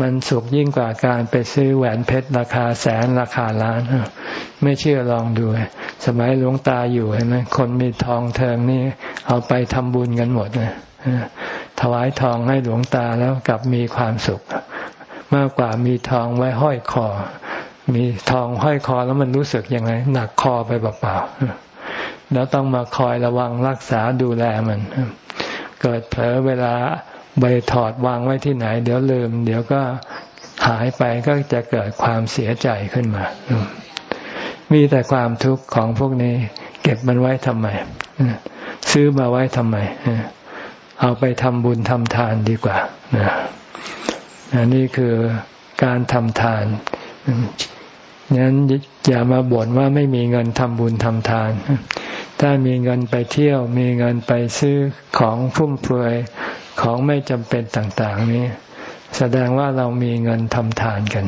มันสุขยิ่งกว่าการไปซื้อแหวนเพชรราคาแสนราคาล้าน ไม่เชื่อลองดู สมัยหลวงตาอยู่เห็นไหมคนมีทองเทิงนี่ เอาไปทำบุญกันหมดเลยถวายทองให้หลวงตาแล้วกลับมีความสุข มากกว่ามีทองไว้ห้อยคอ มีทองห้อยคอแล้วมันรู้สึกยังไง หนักคอไปเปล่าๆแล้วต้องมาคอยระวังรักษาดูแลมัน เกิดเผลอเวลาใบถอดวางไว้ที่ไหน เดี๋ยวลืม เดี๋ยวก็หายไปก็จะเกิดความเสียใจขึ้นมา มีแต่ความทุกข์ของพวกนี้ เก็บมันไว้ทำไม ซื้อมาไว้ทำไม เอาไปทำบุญทำทานดีกว่า นี่คือการทำทาน งั้นอย่ามาบ่นว่าไม่มีเงินทำบุญทำทาน ถ้ามีเงินไปเที่ยว มีเงินไปซื้อของฟุ่มเฟือยของไม่จำเป็นต่าง ๆ นี้ แสดงว่าเรามีเงินทำทานกัน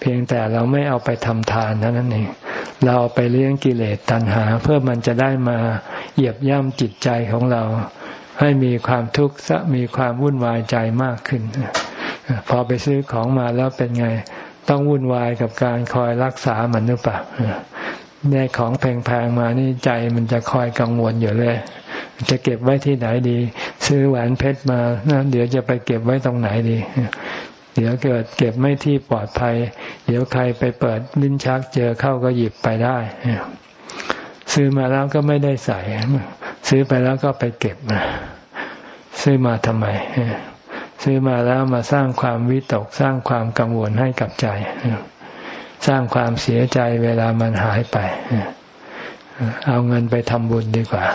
เพียงแต่เราไม่เอาไปทำทานเท่านั้นเอง เราไปเลี้ยงกิเลสตัณหา เพื่อมันจะได้มาเหยียบย่ำจิตใจของเรา ให้มีความทุกข์มีความวุ่นวายใจมากขึ้น พอไปซื้อของมาแล้วเป็นไง ต้องวุ่นวายกับการคอยรักษามันหรือเปล่าได้ของแพงๆมานี่ใจมันจะคอยกังวลอยู่เลย จะเก็บไว้ที่ไหนดี ซื้อแหวนเพชรมานะเดี๋ยวจะไปเก็บไว้ตรงไหนดี เดี๋ยวเกิดเก็บไม่ที่ปลอดภัย เดี๋ยวใครไปเปิดลิ้นชักเจอเข้าก็หยิบไปได้ซื้อมาแล้วก็ไม่ได้ใส่ ซื้อไปแล้วก็ไปเก็บซื้อมาทำไม ซื้อมาแล้วมาสร้างความวิตกสร้างความกังวลให้กับใจ สร้างความเสียใจเวลามันหายไป เอาเงินไปทำบุญดีกว่า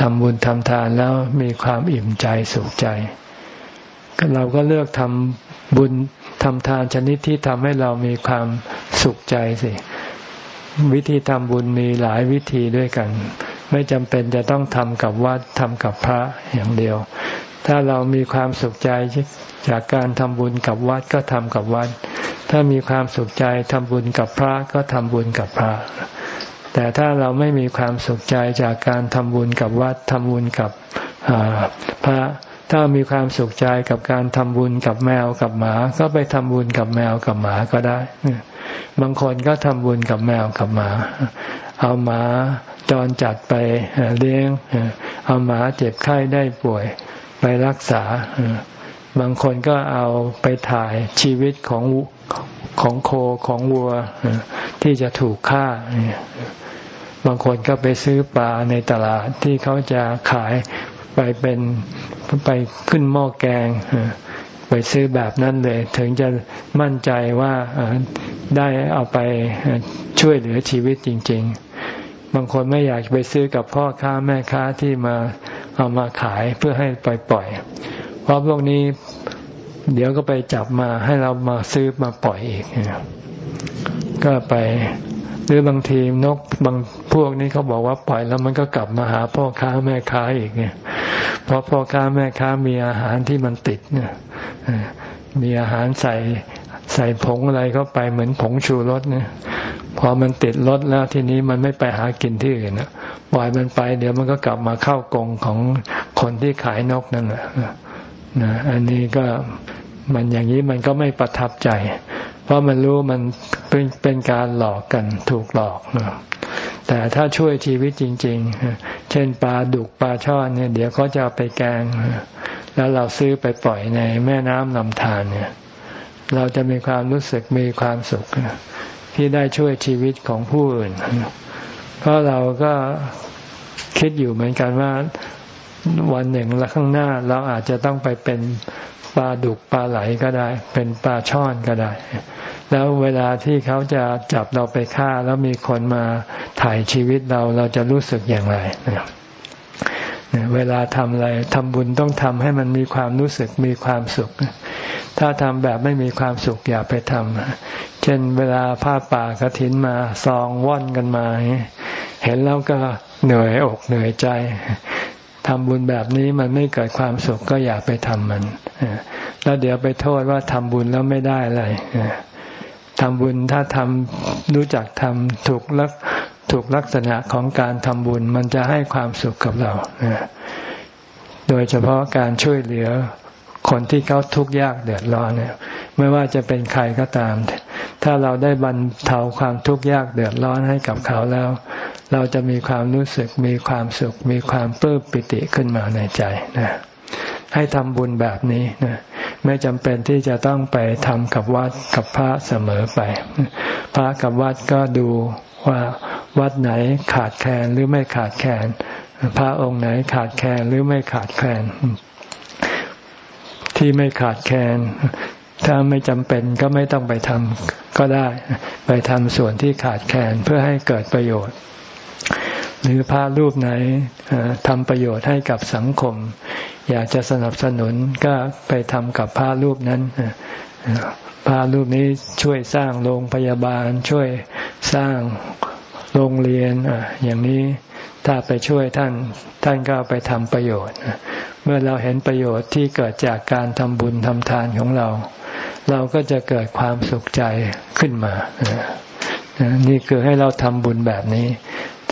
ทำบุญทำทานแล้วมีความอิ่มใจสุขใจ เราก็เลือกทำบุญทำทานชนิดที่ทำให้เรามีความสุขใจสิ วิธีทำบุญมีหลายวิธีด้วยกัน ไม่จำเป็นจะต้องทำกับวัดทำกับพระอย่างเดียว ถ้าเรามีความสุขใจจากการทำบุญกับวัดก็ทำกับวัด ถ้ามีความสุขใจทำบุญกับพระก็ทำบุญกับพระ แต่ถ้าเราไม่มีความสุขใจจากการทำบุญกับวัดทำบุญกับพระถ้ามีความสุขใจกับการทำบุญกับแมวกับหมา ก็ไปทำบุญกับแมวกับหมาก็ได้ บางคนก็ทำบุญกับแมวกับหมา เอาหมาจรจัดไปเลี้ยง เอาหมาเจ็บไข้ได้ป่วย ไปรักษา บางคนก็เอาไปถ่ายชีวิตของของโคของวัวที่จะถูกฆ่า บางคนก็ไปซื้อปลาในตลาดที่เขาจะขายไปเป็นไปขึ้นหม้อแกงไปซื้อแบบนั้นเลย ถึงจะมั่นใจว่าได้เอาไปช่วยเหลือชีวิตจริง ๆ บางคนไม่อยากไปซื้อกับพ่อค้าแม่ค้าที่มา เอามาขายเพื่อให้ปล่อยปล่อย เพราะพวกนี้เดี๋ยวก็ไปจับมาให้เรามาซื้อมาปล่อยอีกก็ไปหรือบางทีนกบางพวกนี้เขาบอกว่าปล่อยแล้วมันก็กลับมาหาพ่อค้าแม่ค้าอีกเนี่ย เพราะพ่อค้าแม่ค้ามีอาหารที่มันติดเนี่ยมีอาหารใส่ ใส่ผงอะไรเข้าไปเหมือนผงชูรสเนี่ยพอมันติดรสแล้วทีนี้มันไม่ไปหากินที่อื่นนะปล่อยมันไป เดี๋ยวมันก็กลับมาเข้ากรงของคนที่ขายนกนั่นแหละนะอันนี้ก็มันอย่างนี้มันก็ไม่ประทับใจ เพราะมันรู้มันเป็นเป็นการหลอกกันถูกหลอกแต่ถ้าช่วยชีวิตจริง ๆ เช่นปลาดุกปลาช่อนเนี่ย เดี๋ยวเขาจะเอาไปแกง แล้วเราซื้อไปปล่อยในแม่น้ำลำธารเนี่ย เราจะมีความรู้สึกมีความสุข ที่ได้ช่วยชีวิตของผู้อื่น เพราะเราก็คิดอยู่เหมือนกันว่าวันหนึ่งและข้างหน้าเราอาจจะต้องไปเป็นปลาดุกปลาไหลก็ได้ เป็นปลาช่อนก็ได้ แล้วเวลาที่เขาจะจับเราไปฆ่าแล้วมีคนมาถ่ายชีวิตเราเราจะรู้สึกอย่างไร เวลาทำอะไรทำบุญต้องทำให้มันมีความรู้สึกมีความสุข ถ้าทำแบบไม่มีความสุขอย่าไปทำเช่นเวลาผ้าป่ากระถินมาซองว่อนกันมา เห็นแล้วก็เหนื่อยอกเหนื่อยใจทำบุญแบบนี้มันไม่เกิดความสุขก็อย่าไปทำมัน แล้วเดี๋ยวไปโทษว่าทำบุญแล้วไม่ได้อะไรทำบุญถ้าทำรู้จักทำถูกลัก ถูกลักษณะของการทำบุญมันจะให้ความสุขกับเรา โดยเฉพาะการช่วยเหลือคนที่เขาทุกข์ยากเดือดร้อนเนี่ย ไม่ว่าจะเป็นใครก็ตาม ถ้าเราได้บรรเทาความทุกข์ยากเดือดร้อนให้กับเขาแล้ว เราจะมีความรู้สึกมีความสุข มีความปลื้มปิติขึ้นมาในใจนะให้ทำบุญแบบนี้นะไม่จำเป็นที่จะต้องไปทำกับวัดกับพระเสมอไป พระกับวัดก็ดู ว่าวัดไหนขาดแคลนหรือไม่ขาดแคลนพระองค์ไหนขาดแคลนหรือไม่ขาดแคลนที่ไม่ขาดแคลนถ้าไม่จำเป็นก็ไม่ต้องไปทำก็ได้ ไปทำส่วนที่ขาดแคลนเพื่อให้เกิดประโยชน์ หรือพระรูปไหนทำประโยชน์ให้กับสังคม อยากจะสนับสนุนก็ไปทำกับพระรูปนั้น พระรูปนี้ช่วยสร้างโรงพยาบาล ช่วยสร้างโรงเรียนอย่างนี้ถ้าไปช่วยท่าน ท่านก็ไปทำประโยชน์ เมื่อเราเห็นประโยชน์ที่เกิดจากการทำบุญทำทานของเรา เราก็จะเกิดความสุขใจขึ้นมา นี่คือให้เราทำบุญแบบนี้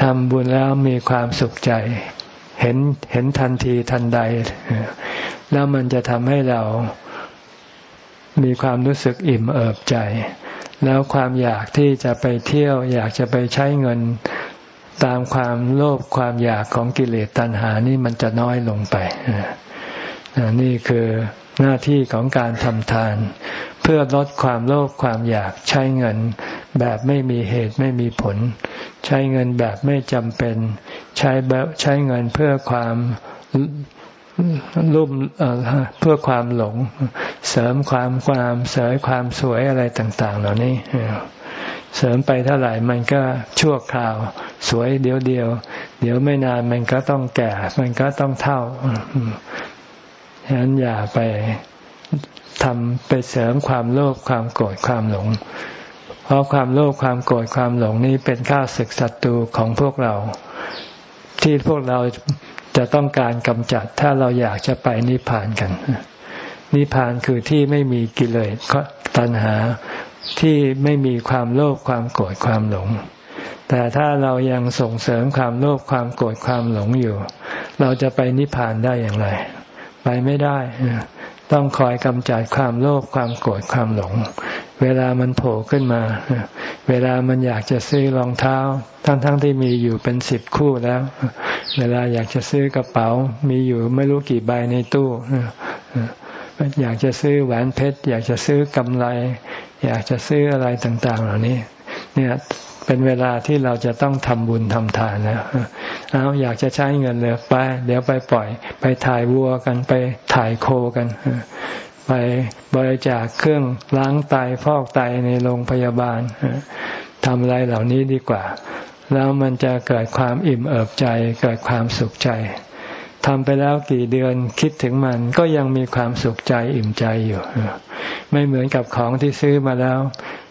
ทำบุญแล้วมีความสุขใจ เห็นเห็นทันทีทันใด แล้วมันจะทำให้เรา มีความรู้สึกอิ่มเอิบใจ แล้วความอยากที่จะไปเที่ยว อยากจะไปใช้เงินตามความโลภความอยากของกิเลสตัณหานี่มันจะน้อยลงไปนี่คือหน้าที่ของการทำทาน เพื่อลดความโลภความอยากใช้เงิน แบบไม่มีเหตุไม่มีผล ใช้เงินแบบไม่จำเป็น ใช้แบบใช้เงินเพื่อความ รุ่มเพื่อความหลง เสริมความความเสริมความสวยอะไรต่าง ๆ เหล่านี้เสริมไปเท่าไหร่มันก็ชั่วคราว สวยเดียวเดียว เดี๋ยวไม่นานมันก็ต้องแก่ มันก็ต้องเท่าฉะนั้นอย่าไปทำไปเสริมความโลภความโกรธความหลง เพราะความโลภความโกรธความหลงนี้เป็นข้าศึกศัตรูของพวกเรา ที่พวกเรา จะต้องการกำจัดถ้าเราอยากจะไปนิพพานกัน นิพพานคือที่ไม่มีกิเลสตัณหาที่ไม่มีความโลภความโกรธความหลง แต่ถ้าเรายังส่งเสริมความโลภความโกรธความหลงอยู่ เราจะไปนิพพานได้อย่างไร ไปไม่ได้ ต้องคอยกำจัดความโลภความโกรธความหลง เวลามันโผล่ขึ้นมา เวลามันอยากจะซื้อรองเท้า ทั้งๆทที่มีอยู่เป็นสิบคู่แล้ว เวลาอยากจะซื้อกระเป๋า มีอยู่ไม่รู้กี่ใบในตู้ อยากจะซื้อแหวนเพชร อยากจะซื้อกำไร อยากจะซื้ออะไรต่าง ๆ เหล่านี้ เนี่ยเป็นเวลาที่เราจะต้องทำบุญทำทานแล้วเอาอยากจะใช้เงินเลยไป เดี๋ยวไปปล่อย ไปถ่ายวัวกันไปถ่ายโคกัน ไปบริจาคเครื่องล้างไตฟอกไตในโรงพยาบาลทำอะไรเหล่านี้ดีกว่า แล้วมันจะเกิดความอิ่มเอิบใจ เกิดความสุขใจทำไปแล้วกี่เดือนคิดถึงมันก็ยังมีความสุขใจอิ่มใจอยู่ ไม่เหมือนกับของที่ซื้อมาแล้ว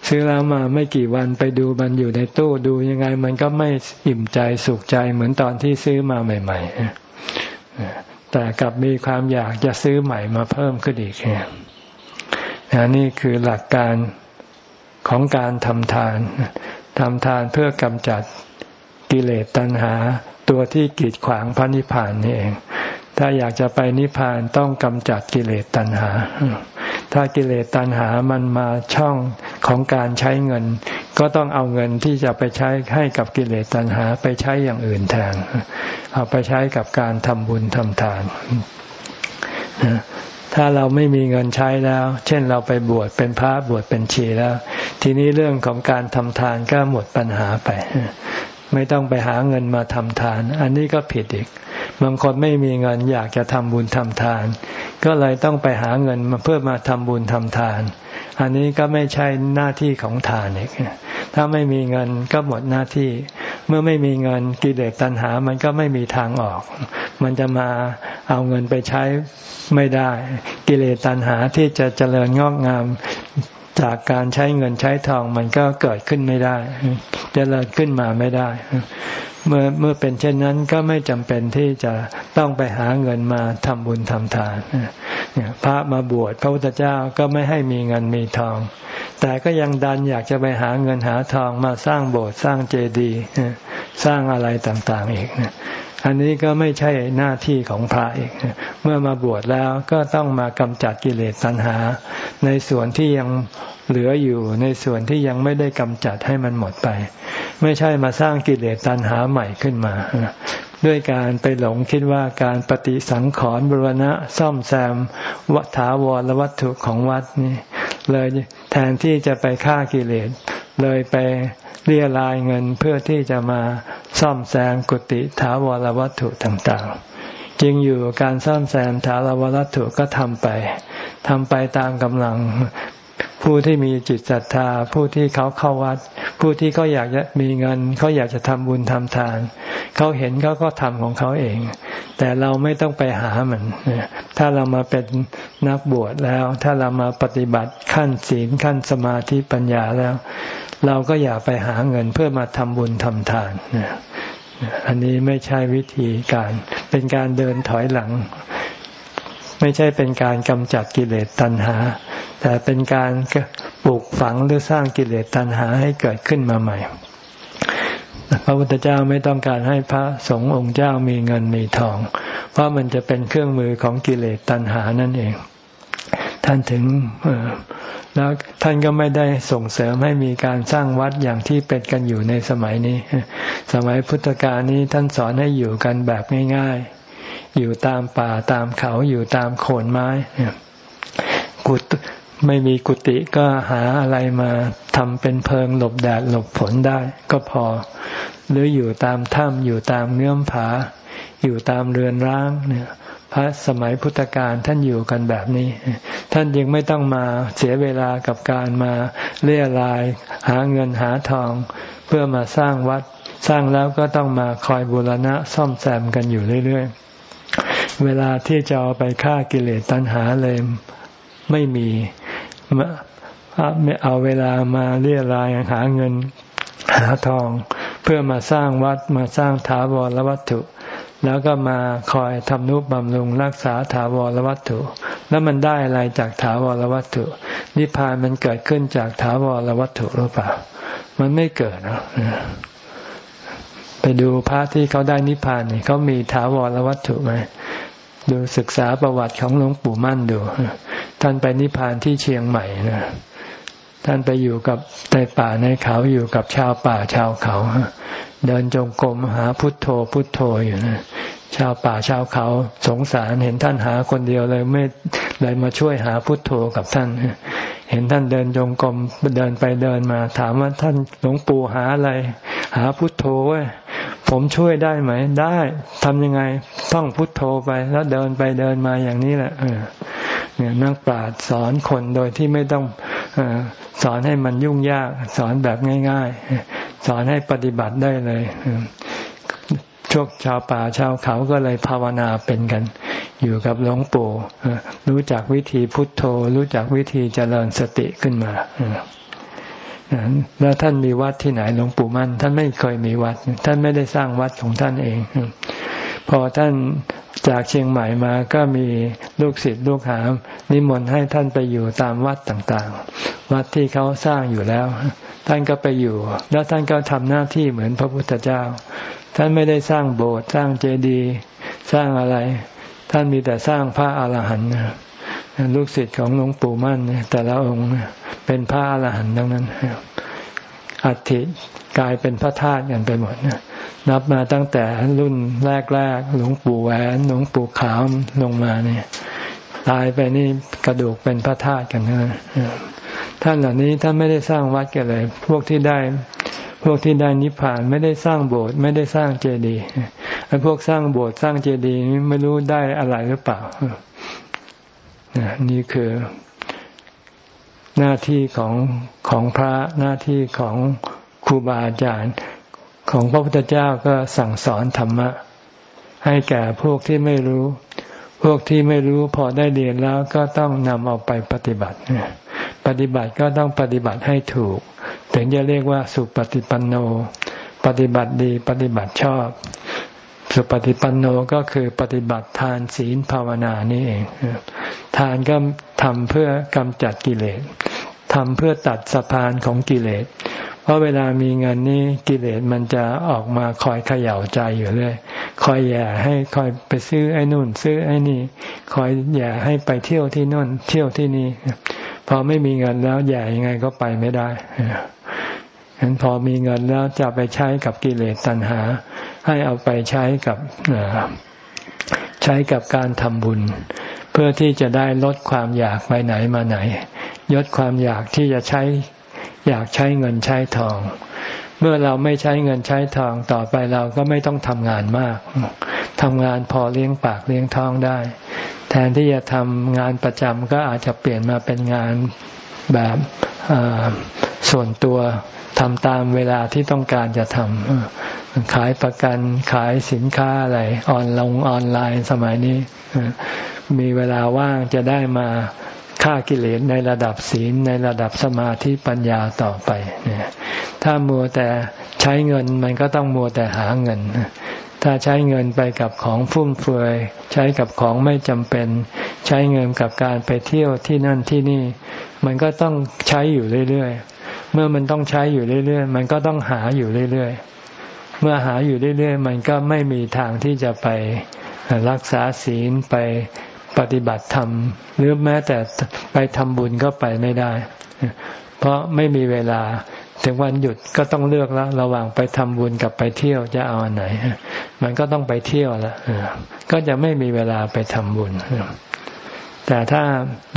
ซื้อแล้วมาไม่กี่วันไปดูมันอยู่ในตู้ดูยังไง มันก็ไม่อิ่มใจสุขใจเหมือนตอนที่ซื้อมาใหม่ ๆ แต่กลับมีความอยากจะซื้อใหม่มาเพิ่มขึ้นอีกนี่คือหลักการของการทำทานทำทานเพื่อกำจัดกิเลสตัณหา ตัวที่กีดขวางพระนิพพานนี่เอง ถ้าอยากจะไปนิพพานต้องกำจัดกิเลสตัณหา ถ้ากิเลสตัณหามันมาช่องของการใช้เงิน ก็ต้องเอาเงินที่จะไปใช้ให้กับกิเลสตัณหาไปใช้อย่างอื่นแทน เอาไปใช้กับการทำบุญทำทานถ้าเราไม่มีเงินใช้แล้ว เช่นเราไปบวชเป็นพระบวชเป็นชีแล้ว ทีนี้เรื่องของการทำทานก็หมดปัญหาไป ไม่ต้องไปหาเงินมาทำทาน อันนี้ก็ผิดอีก บางคนไม่มีเงินอยากจะทำบุญทำทาน ก็เลยต้องไปหาเงินมาเพื่อมาทำบุญทำทาน อันนี้ก็ไม่ใช่หน้าที่ของทานอีกถ้าไม่มีเงินก็หมดหน้าที่ เมื่อไม่มีเงินกิเลสตัณหา มันก็ไม่มีทางออก มันจะมาเอาเงินไปใช้ไม่ได้ กิเลสตัณหาที่จะเจริญงอกงาม จากการใช้เงินใช้ทองมันก็เกิดขึ้นไม่ได้จเจริญขึ้นมาไม่ได้ เมื่อเมื่อเป็นเช่นนั้นก็ไม่จำเป็นที่จะต้องไปหาเงินมาทำบุญทำทานพระมาบวชพระพุทธเจ้าก็ไม่ให้มีเงินมีทอง แต่ก็ยังดันอยากจะไปหาเงินหาทองมาสร้างโบสถ์สร้างเจดีย์สร้างอะไรต่างๆอีก อันนี้ก็ไม่ใช่หน้าที่ของพระอีก เมื่อมาบวชแล้วก็ต้องมากำจัดกิเลสตัณหา ในส่วนที่ยังเหลืออยู่ในส่วนที่ยังไม่ได้กำจัดให้มันหมดไป ไม่ใช่มาสร้างกิเลสตัณหาใหม่ขึ้นมา ด้วยการไปหลงคิดว่าการปฏิสังขรณ์บรณะซ่อมแซมวัฏฐาวรวัตถุของวัดนี่ เลยแทนที่จะไปฆ่ากิเลส เลยไปเรียรายเงินเพื่อที่จะมาซ่อมแซมกุฏิถาวรวัตถุต่างๆจริงอยู่การซ่อมแซมถาวรวัตถุก็ทำไปทำไปตามกำลัง ผู้ที่มีจิตศรัทธา ผู้ที่เขาเข้าวัด ผู้ที่เขาอยากจะมีเงิน เขาอยากจะทำบุญทำทาน เขาเห็นเขาก็ทำของเขาเอง แต่เราไม่ต้องไปหามันถ้าเรามาเป็นนักบวชแล้ว ถ้าเรามาปฏิบัติขั้นศีลขั้นสมาธิปัญญาแล้ว เราก็อย่าไปหาเงินเพื่อมาทำบุญทำทานอันนี้ไม่ใช่วิธีการ เป็นการเดินถอยหลัง ไม่ใช่เป็นการกำจัดกิเลสตัณหา แต่เป็นการปลูกฝังหรือสร้างกิเลสตัณหาให้เกิดขึ้นมาใหม่ พระพุทธเจ้าไม่ต้องการให้พระสงฆ์องค์เจ้ามีเงินมีทอง เพราะมันจะเป็นเครื่องมือของกิเลสตัณหานั่นเอง ท่านถึงแล้วท่านก็ไม่ได้ส่งเสริมให้มีการสร้างวัดอย่างที่เป็นกันอยู่ในสมัยนี้ สมัยพุทธกาลนี้ท่านสอนให้อยู่กันแบบง่าย ๆ อยู่ตามป่าตามเขาอยู่ตามโคนไม้กุฏไม่มีกุฏิก็หาอะไรมาทำเป็นเพิงหลบแดดหลบฝนได้ ก็พอ หรืออยู่ตามถ้ำอยู่ตามเงื่อมผา อยู่ตามเรือนร้างเนี่ยพระสมัยพุทธกาลท่านอยู่กันแบบนี้ ท่านยังไม่ต้องมาเสียเวลากับการมาเลี่ยราย หาเงินหาทอง เพื่อมาสร้างวัด สร้างแล้วก็ต้องมาคอยบูรณะซ่อมแซมกันอยู่เรื่อยๆ เวลาที่จะเอาไปฆ่ากิเลสตัณหาเลยไม่มีไม่เอาเวลามาเรียรายหาเงินหาทอง เพื่อมาสร้างวัดมาสร้างถาวรวัตถุ แล้วก็มาคอยทำนุบำรุงรักษาถาวรวัตถุ แล้วมันได้อะไรจากถาวรวัตถุ นิพพานมันเกิดขึ้นจากถาวรวัตถุหรือเปล่า มันไม่เกิดนะ ไปดูพระที่เขาได้นิพพานนี่เขามีถาวรวัตถุไหมดูศึกษาประวัติของหลวงปู่มั่นดู ท่านไปนิพพานที่เชียงใหม่นะท่านไปอยู่กับในป่าในเขาอยู่กับชาวป่าชาวเขา เดินจงกรมหาพุทโธพุทโธอยู่นะ ชาวป่าชาวเขาสงสารเห็นท่านหาคนเดียวเลยไม่เลยมาช่วยหาพุทโธกับท่าน เห็นท่านเดินจงกรมเดินไปเดินมา ถามว่าท่านหลวงปู่หาอะไร หาพุทโธไว้ผมช่วยได้ไหม ได้ทำยังไงท่องพุทโธไป แล้วเดินไปเดินมาอย่างนี้แหละเออเนี่ยนักปราชญ์สอนคนโดยที่ไม่ต้องอสอนให้มันยุ่งยาก สอนแบบง่าย ๆ สอนให้ปฏิบัติได้เลย ชวกชาวป่าชาวเขาก็เลยภาวนาเป็นกัน อยู่กับหลวงปู่รู้จักวิธีพุทโธ รู้จักวิธีเจริญสติขึ้นมาแล้วท่านมีวัดที่ไหนหลวงปู่มั่น ท่านไม่เคยมีวัด ท่านไม่ได้สร้างวัดของท่านเอง พอท่านจากเชียงใหม่มาก็มีลูกศิษย์ลูกหา นิมนต์ให้ท่านไปอยู่ตามวัดต่างๆ วัดที่เขาสร้างอยู่แล้ว ท่านก็ไปอยู่ แล้วท่านก็ทำหน้าที่เหมือนพระพุทธเจ้า ท่านไม่ได้สร้างโบสถ์สร้างเจดีย์สร้างอะไร ท่านมีแต่สร้างพระอาหารหันต์ลูกศิษย์ของหลวงปู่มั่นแต่ละองค์เป็นพระอาหารหันต์ทั้งนั้น อัฐิกลายเป็นพระธาตุกันไปหมดนับมาตั้งแต่รุ่นแรกๆหลวงปู่แหวนหลวงปู่ขาวลงมาเนี่ย ตายไปนี่กระดูกเป็นพระธาตุกันนะท่านเหล่านี้ท่านไม่ได้สร้างวัดกันเลย พวกที่ได้พวกที่ได้นิพพานไม่ได้สร้างโบสถ์ไม่ได้สร้างเจดีย์ไอ้พวกสร้างโบสถ์สร้างเจดีย์นี้ไม่รู้ได้อะไรหรือเปล่านี่คือ หน้าที่ของของพระหน้าที่ของครูบาอาจารย์ ของพระพุทธเจ้าก็สั่งสอนธรรมะ ให้แก่พวกที่ไม่รู้ พวกที่ไม่รู้พอได้เรียนแล้วก็ต้องนำเอาไปปฏิบัติ ปฏิบัติก็ต้องปฏิบัติให้ถูก ถึงจะเรียกว่าสุปฏิปันโน ปฏิบัติดีปฏิบัติชอบ สุปฏิปันโนก็คือปฏิบัติทานศีลภาวนานี่เอง ทานก็ทำเพื่อกำจัดกิเลสทำเพื่อตัดสะพานของกิเลส เพราะเวลามีเงินนี้กิเลสมันจะออกมาคอยเขย่าใจอยู่เรื่อยคอยแย่ให้คอยไปซื้อไอ้นู่น ซื้อไอ้นี่ คอยแย่ให้ไปเที่ยวที่นู่น เที่ยวที่นี่ พอไม่มีเงินแล้วแย่ยังไงก็ไปไม่ได้ฉะนั้นพอมีเงินแล้วจะไปใช้กับกิเลสตัณหา ให้เอาไปใช้กับใช้กับการทำบุญ เพื่อที่จะได้ลดความอยากไปไหนมาไหนลดความอยากที่จะใช้อยากใช้เงินใช้ทอง เมื่อเราไม่ใช้เงินใช้ทองต่อไปเราก็ไม่ต้องทำงานมากทำงานพอเลี้ยงปากเลี้ยงท้องได้ แทนที่จะทำงานประจำก็อาจจะเปลี่ยนมาเป็นงานแบบส่วนตัว ทำตามเวลาที่ต้องการจะทำขายประกันขายสินค้าอะไรออนลงออนไลน์สมัยนี้ มีเวลาว่างจะได้มาฆ่ากิเลสในระดับศีลในระดับสมาธิปัญญาต่อไปเนี่ยถ้ามัวแต่ใช้เงินมันก็ต้องมัวแต่หาเงิน ถ้าใช้เงินไปกับของฟุ่มเฟือยใช้กับของไม่จำเป็น ใช้เงินกับการไปเที่ยวที่นั่นที่นี่ มันก็ต้องใช้อยู่เรื่อยๆ เมื่อมันต้องใช้อยู่เรื่อยๆ มันก็ต้องหาอยู่เรื่อยๆ เมื่อหาอยู่เรื่อยๆ มันก็ไม่มีทางที่จะไปรักษาศีลไปปฏิบัติธรรม หรือแม้แต่ไปทำบุญก็ไปไม่ได้ เพราะไม่มีเวลาถึงวันหยุดก็ต้องเลือกแล้ว ระหว่างไปทำบุญกับไปเที่ยวจะเอาอันไหน มันก็ต้องไปเที่ยวแล้วก็จะไม่มีเวลาไปทำบุญแต่ถ้า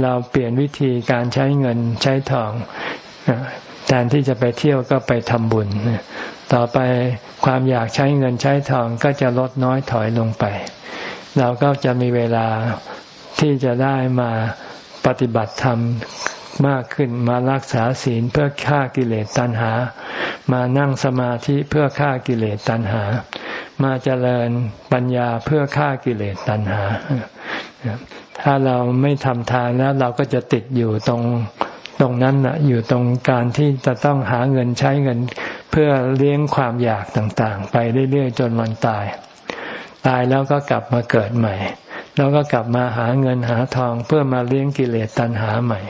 เราเปลี่ยนวิธีการใช้เงินใช้ทอง แทนที่จะไปเที่ยวก็ไปทำบุญ ต่อไปความอยากใช้เงินใช้ทองก็จะลดน้อยถอยลงไป เราก็จะมีเวลาที่จะได้มาปฏิบัติธรรมมากขึ้นมารักษาศีลเพื่อฆ่ากิเลสตัณหา มานั่งสมาธิเพื่อฆ่ากิเลสตัณหา มาเจริญปัญญาเพื่อฆ่ากิเลสตัณหา ถ้าเราไม่ทำทานแล้วเราก็จะติดอยู่ตรง ตรงนั้นนะอยู่ตรงการที่จะต้องหาเงินใช้เงิน เพื่อเลี้ยงความอยากต่างๆ ไปเรื่อยๆ จนวันตาย ตายแล้วก็กลับมาเกิดใหม่ แล้วก็กลับมาหาเงินหาทองเพื่อมาเลี้ยงกิเลสตัณหาใหม่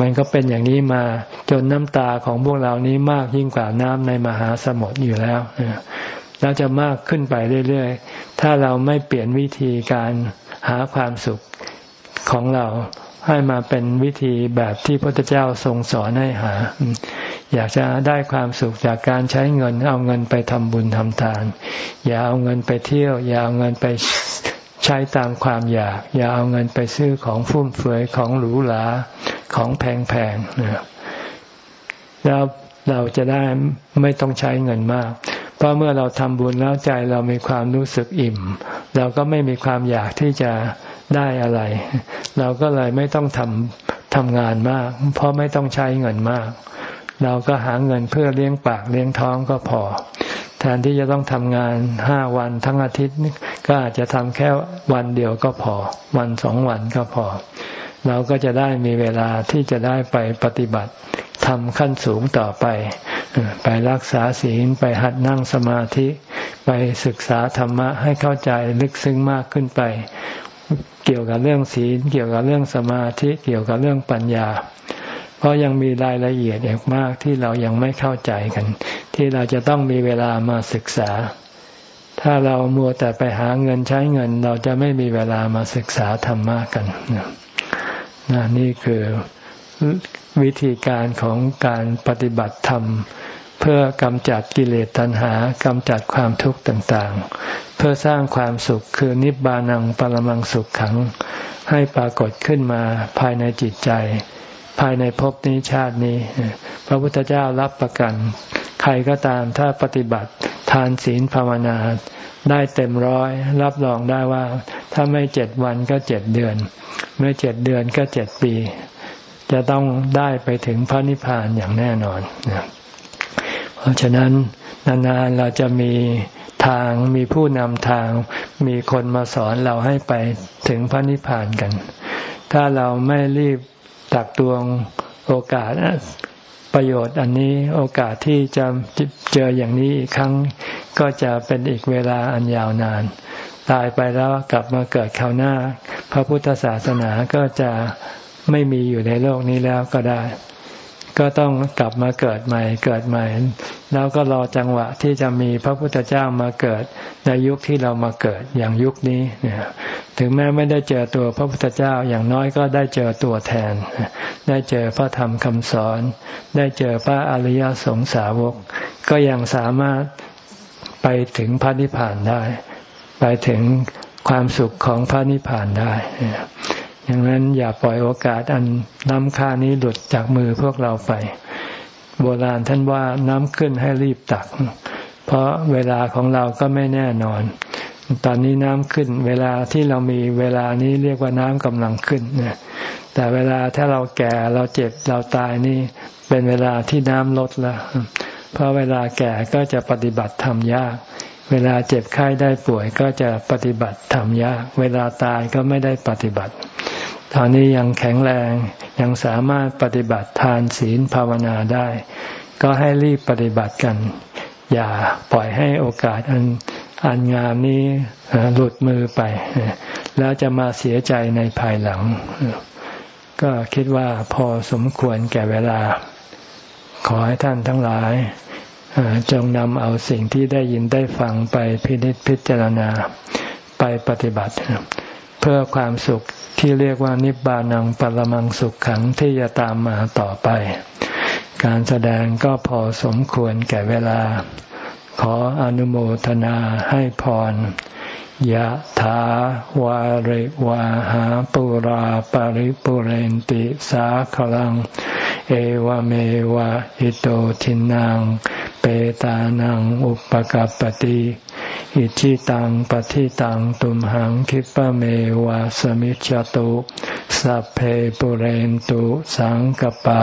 มันก็เป็นอย่างนี้มาจนน้ำตาของพวกเรานี้มากยิ่งกว่าน้ำในมหาสมุทรอยู่แล้วแล้วจะมากขึ้นไปเรื่อยๆ ถ้าเราไม่เปลี่ยนวิธีการหาความสุขของเรา ให้มาเป็นวิธีแบบที่พระพุทธเจ้าทรงสอนให้หา อยากจะได้ความสุขจากการใช้เงิน เอาเงินไปทำบุญทำทาน อย่าเอาเงินไปเที่ยว อย่าเอาเงินไปใช้ตามความอยาก อย่าเอาเงินไปซื้อของฟุ่มเฟือยของหรูหราของแพงๆนะแล้วเราจะได้ไม่ต้องใช้เงินมาก เพราะเมื่อเราทำบุญแล้วใจเรามีความรู้สึกอิ่ม เราก็ไม่มีความอยากที่จะ ได้อะไร เราก็เลยไม่ต้องทำทำงานมาก เพราะไม่ต้องใช้เงินมาก เราก็หาเงินเพื่อเลี้ยงปากเลี้ยงท้องก็พอ แทนที่จะต้องทำงานห้าวันทั้งอาทิตย์ก็อาจจะทำแค่วันเดียวก็พอ วันสองวันก็พอ เราก็จะได้มีเวลาที่จะได้ไปปฏิบัติทำขั้นสูงต่อไป ไปรักษาศีลไปหัดนั่งสมาธิ ไปศึกษาธรรมะให้เข้าใจลึกซึ้งมากขึ้นไป เกี่ยวกับเรื่องศีลเกี่ยวกับเรื่องสมาธิเกี่ยวกับเรื่องปัญญา เพราะยังมีรายละเอียดอีกมากที่เรายังไม่เข้าใจกัน ที่เราจะต้องมีเวลามาศึกษา ถ้าเรามัวแต่ไปหาเงินใช้เงิน เราจะไม่มีเวลามาศึกษาธรรมะกันนนี่คือวิธีการของการปฏิบัติธรรม เพื่อกำจัดกิเลสตัณหากำจัดความทุกข์ต่างๆ เพื่อสร้างความสุขคือนิบานังปรมังสุขขัง ให้ปรากฏขึ้นมาภายในจิตใจ ภายในภพนี้ชาตินี้ พระพุทธเจ้ารับประกัน ใครก็ตามถ้าปฏิบัติทานศีลภาวนาได้เต็มร้อย รับรองได้ว่า ถ้าไม่เจ็ดวันก็เจ็ดเดือน ไม่เจ็ดเดือนก็เจ็ดปี จะต้องได้ไปถึงพระนิพพานอย่างแน่นอน เพราะฉะนั้นนานๆเราจะมีทางมีผู้นำทาง มีคนมาสอนเราให้ไปถึงพระนิพพานกัน ถ้าเราไม่รีบตักตวงโอกาสประโยชน์อันนี้โอกาสที่จะเจออย่างนี้อีกครั้ง ก็จะเป็นอีกเวลาอันยาวนาน ตายไปแล้วกลับมาเกิดคราวหน้า พระพุทธศาสนาก็จะไม่มีอยู่ในโลกนี้แล้วก็ได้ ก็ต้องกลับมาเกิดใหม่เกิดใหม่ แล้วก็รอจังหวะที่จะมีพระพุทธเจ้ามาเกิด ในยุคที่เรามาเกิดอย่างยุคนี้ถึงแม้ไม่ได้เจอตัวพระพุทธเจ้าอย่างน้อยก็ได้เจอตัวแทน ได้เจอพระธรรมคำสอน ได้เจอพระอริยสงสาวก ก็ยังสามารถไปถึงพระนิพพานได้ ไปถึงความสุขของพระนิพพานได้อย่างนั้นอย่าปล่อยโอกาสอันน้ำค่านี้หลุดจากมือพวกเราไป โบราณท่านว่าน้ำขึ้นให้รีบตัก เพราะเวลาของเราก็ไม่แน่นอน ตอนนี้น้ำขึ้น เวลาที่เรามีเวลานี้เรียกว่าน้ำกำลังขึ้นแต่เวลาถ้าเราแก่เราเจ็บเราตายนี่ เป็นเวลาที่น้ำลดล้วเพราะเวลาแก่ก็จะปฏิบัติทำยาก เวลาเจ็บไข้ได้ป่วยก็จะปฏิบัติทำยาก เวลาตายก็ไม่ได้ปฏิบัติ ตอนนี้ยังแข็งแรงยังสามารถปฏิบัติทานศีลภาวนาได้ ก็ให้รีบปฏิบัติกัน อย่าปล่อยให้โอกาสอันอันงามนี้หลุดมือไป แล้วจะมาเสียใจในภายหลัง ก็คิดว่าพอสมควรแก่เวลา ขอให้ท่านทั้งหลาย จงนำเอาสิ่งที่ได้ยินได้ฟังไปพินิจพิจารณาไปปฏิบัติ เพื่อความสุขที่เรียกว่านิบานังปรมังสุขขังที่จะตามมาต่อไป การแสดงก็พอสมควรแก่เวลา ขออนุโมทนาให้พรยะถาวาริวาหาปุราปาริปุเรนติสาขลัง เอวเมวะอิโตทินังเปตานังอุปกัรปติอิชิตังปฏิตังตุมหังคิปะเมวะสมิจจตุสัพเพปุเรนตุสังกปา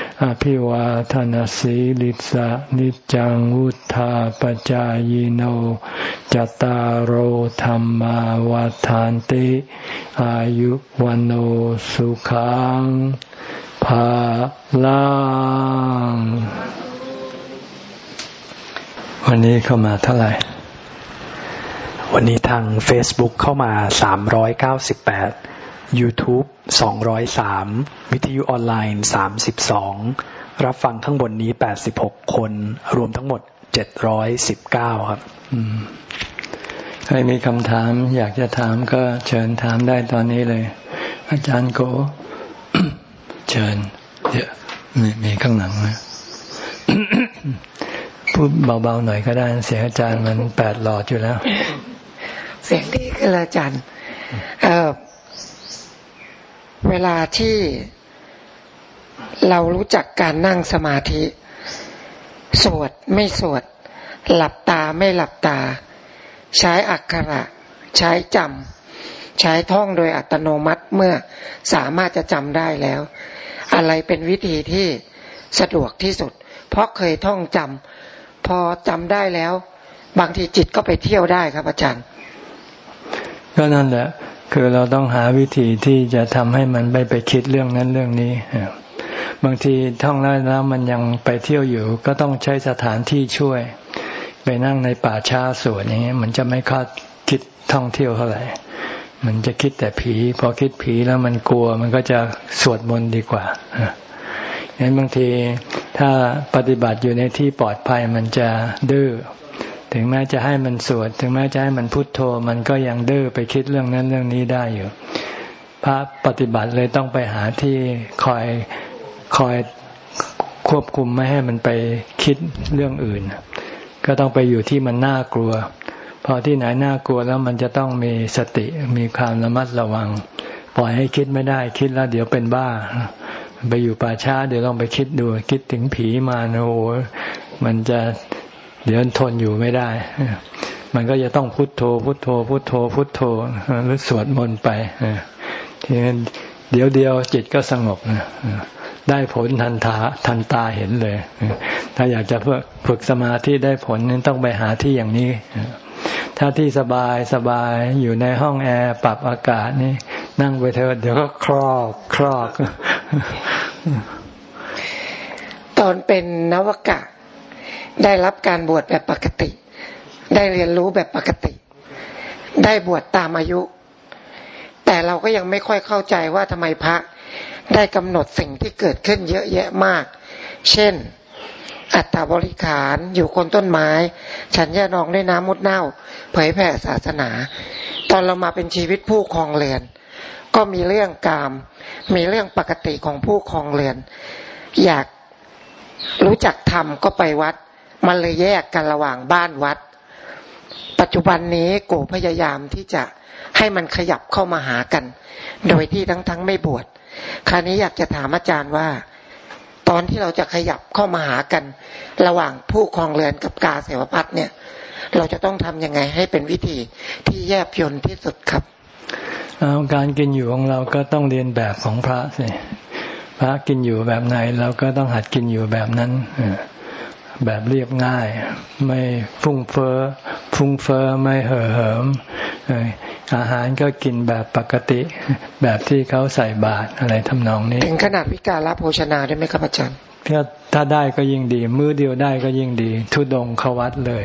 อภิวาทนสีลิสะนิจังวุธาปจายโนจตารโหธรรมาวาทานติ อายุวันโอสุขังภาลังวันนี้เข้ามาเท่าไหร่ วันนี้ทาง Facebook เข้ามา 398 YouTube 203 วิทยุออนไลน์ 32 รับฟังข้างบนนี้ 86 คน รวมทั้งหมด 719 ครับใครมีคำถามอยากจะถามก็เชิญถามได้ตอนนี้เลย อาจารย์โก เชิญเดี๋ยวมีข้างหลังนะพูดเบาๆหน่อยก็ได้ เสียงอาจารย์มันแปดหลอดอยู่แล้ว เสียงดีขึ้นแล้วอาจารย์เเวลาที่เรารู้จักการนั่งสมาธิ สวดไม่สวด หลับตาไม่หลับตา ใช้อักขระ ใช้จำใช้ท่องโดยอัตโนมัติเมื่อสามารถจะจำได้แล้ว อะไรเป็นวิธีที่สะดวกที่สุด เพราะเคยท่องจำพอจำได้แล้ว บางทีจิตก็ไปเที่ยวได้ครับอาจารย์ก็นั่นแหละ คือเราต้องหาวิธีที่จะทำให้มันไปไปคิดเรื่องนั้นเรื่องนี้บางทีท่องแล้วแล้วมันยังไปเที่ยวอยู่ ก็ต้องใช้สถานที่ช่วย ไปนั่งในป่าช้าสวนอย่างเงี้ย มันจะไม่คาดคิดท่องเที่ยวเท่าไหร่มันจะคิดแต่ผี พอคิดผีแล้วมันกลัว มันก็จะสวดมนต์ดีกว่างั้นบางทีถ้าปฏิบัติอยู่ในที่ปลอดภัยมันจะดื้อ ถึงแม้จะให้มันสวด ถึงแม้จะให้มันพุทโธ มันก็ยังดื้อไปคิดเรื่องนั้นเรื่องนี้ได้อยู่ พระปฏิบัติเลยต้องไปหาที่คอยคอยควบคุมไม่ให้มันไปคิดเรื่องอื่น ก็ต้องไปอยู่ที่มันน่ากลัว พอที่ไหนน่ากลัวแล้วมันจะต้องมีสติมีความระมัดระวัง ปล่อยให้คิดไม่ได้คิดแล้วเดี๋ยวเป็นบ้า ไปอยู่ป่าช้าเดี๋ยวลองไปคิดดูคิดถึงผีมาโอ้โหมันจะ เดี๋ยวทนอยู่ไม่ได้ มันก็จะต้องพุโทโธ พุโทโธ พุโทโธ พุโทโธหรือสวดมนต์ไปทีนี้เดี๋ยวเดียวจิตก็สงบได้ผลทันตาทันตาเห็นเลย ถ้าอยากจะเพื่อฝึกสมาธิได้ผลนั้นต้องไปหาที่อย่างนี้ ถ้าที่สบายสบายอยู่ในห้องแอร์ปรับอากาศนี่นั่งไปเถอะเดี๋ยวก็คลอกคลอก ตอนเป็นนวกะ ได้รับการบวชแบบปกติ ได้เรียนรู้แบบปกติ ได้บวชตามอายุ แต่เราก็ยังไม่ค่อยเข้าใจว่าทำไมพระได้กำหนดสิ่งที่เกิดขึ้นเยอะแยะมาก เช่น อัตตาบริขารอยู่คนต้นไม้ ฉันแย่นองด้วยน้ำมุดเน่า เผยแผ่ศาสนา ตอนเรามาเป็นชีวิตผู้ครองเรือน ก็มีเรื่องกาม มีเรื่องปกติของผู้ครองเรือน อยาก รู้จักธรรมก็ไปวัด มันเลยแยกกันระหว่างบ้านวัด ปัจจุบันนี้โกพยายามที่จะให้มันขยับเข้ามาหากัน โดยที่ทั้งทั้งไม่บวชคราวนี้อยากจะถามอาจารย์ว่า ตอนที่เราจะขยับเข้ามาหากัน ระหว่างผู้ครองเรือนกับกาเสวพัฒเนี่ย เราจะต้องทำยังไงให้เป็นวิธีที่แยบยนที่สุดครับการกินอยู่ของเราก็ต้องเรียนแบบของพระสิ พระกินอยู่แบบไหนเราก็ต้องหัดกินอยู่แบบนั้นแบบเรียบง่าย ไม่ฟุ้งเฟอ้อฟุ้งเฟอ้อไม่เห่อเหิมอาหารก็กินแบบปกติ แบบที่เขาใส่บาตรอะไรทำนองนี้ ถึงขนาดวิการรับโภชนาได้ไหมครับอาจารย์ถ้าได้ก็ยิ่งดี มือเดียวได้ก็ยิ่งดี ทุดงขวัดเลย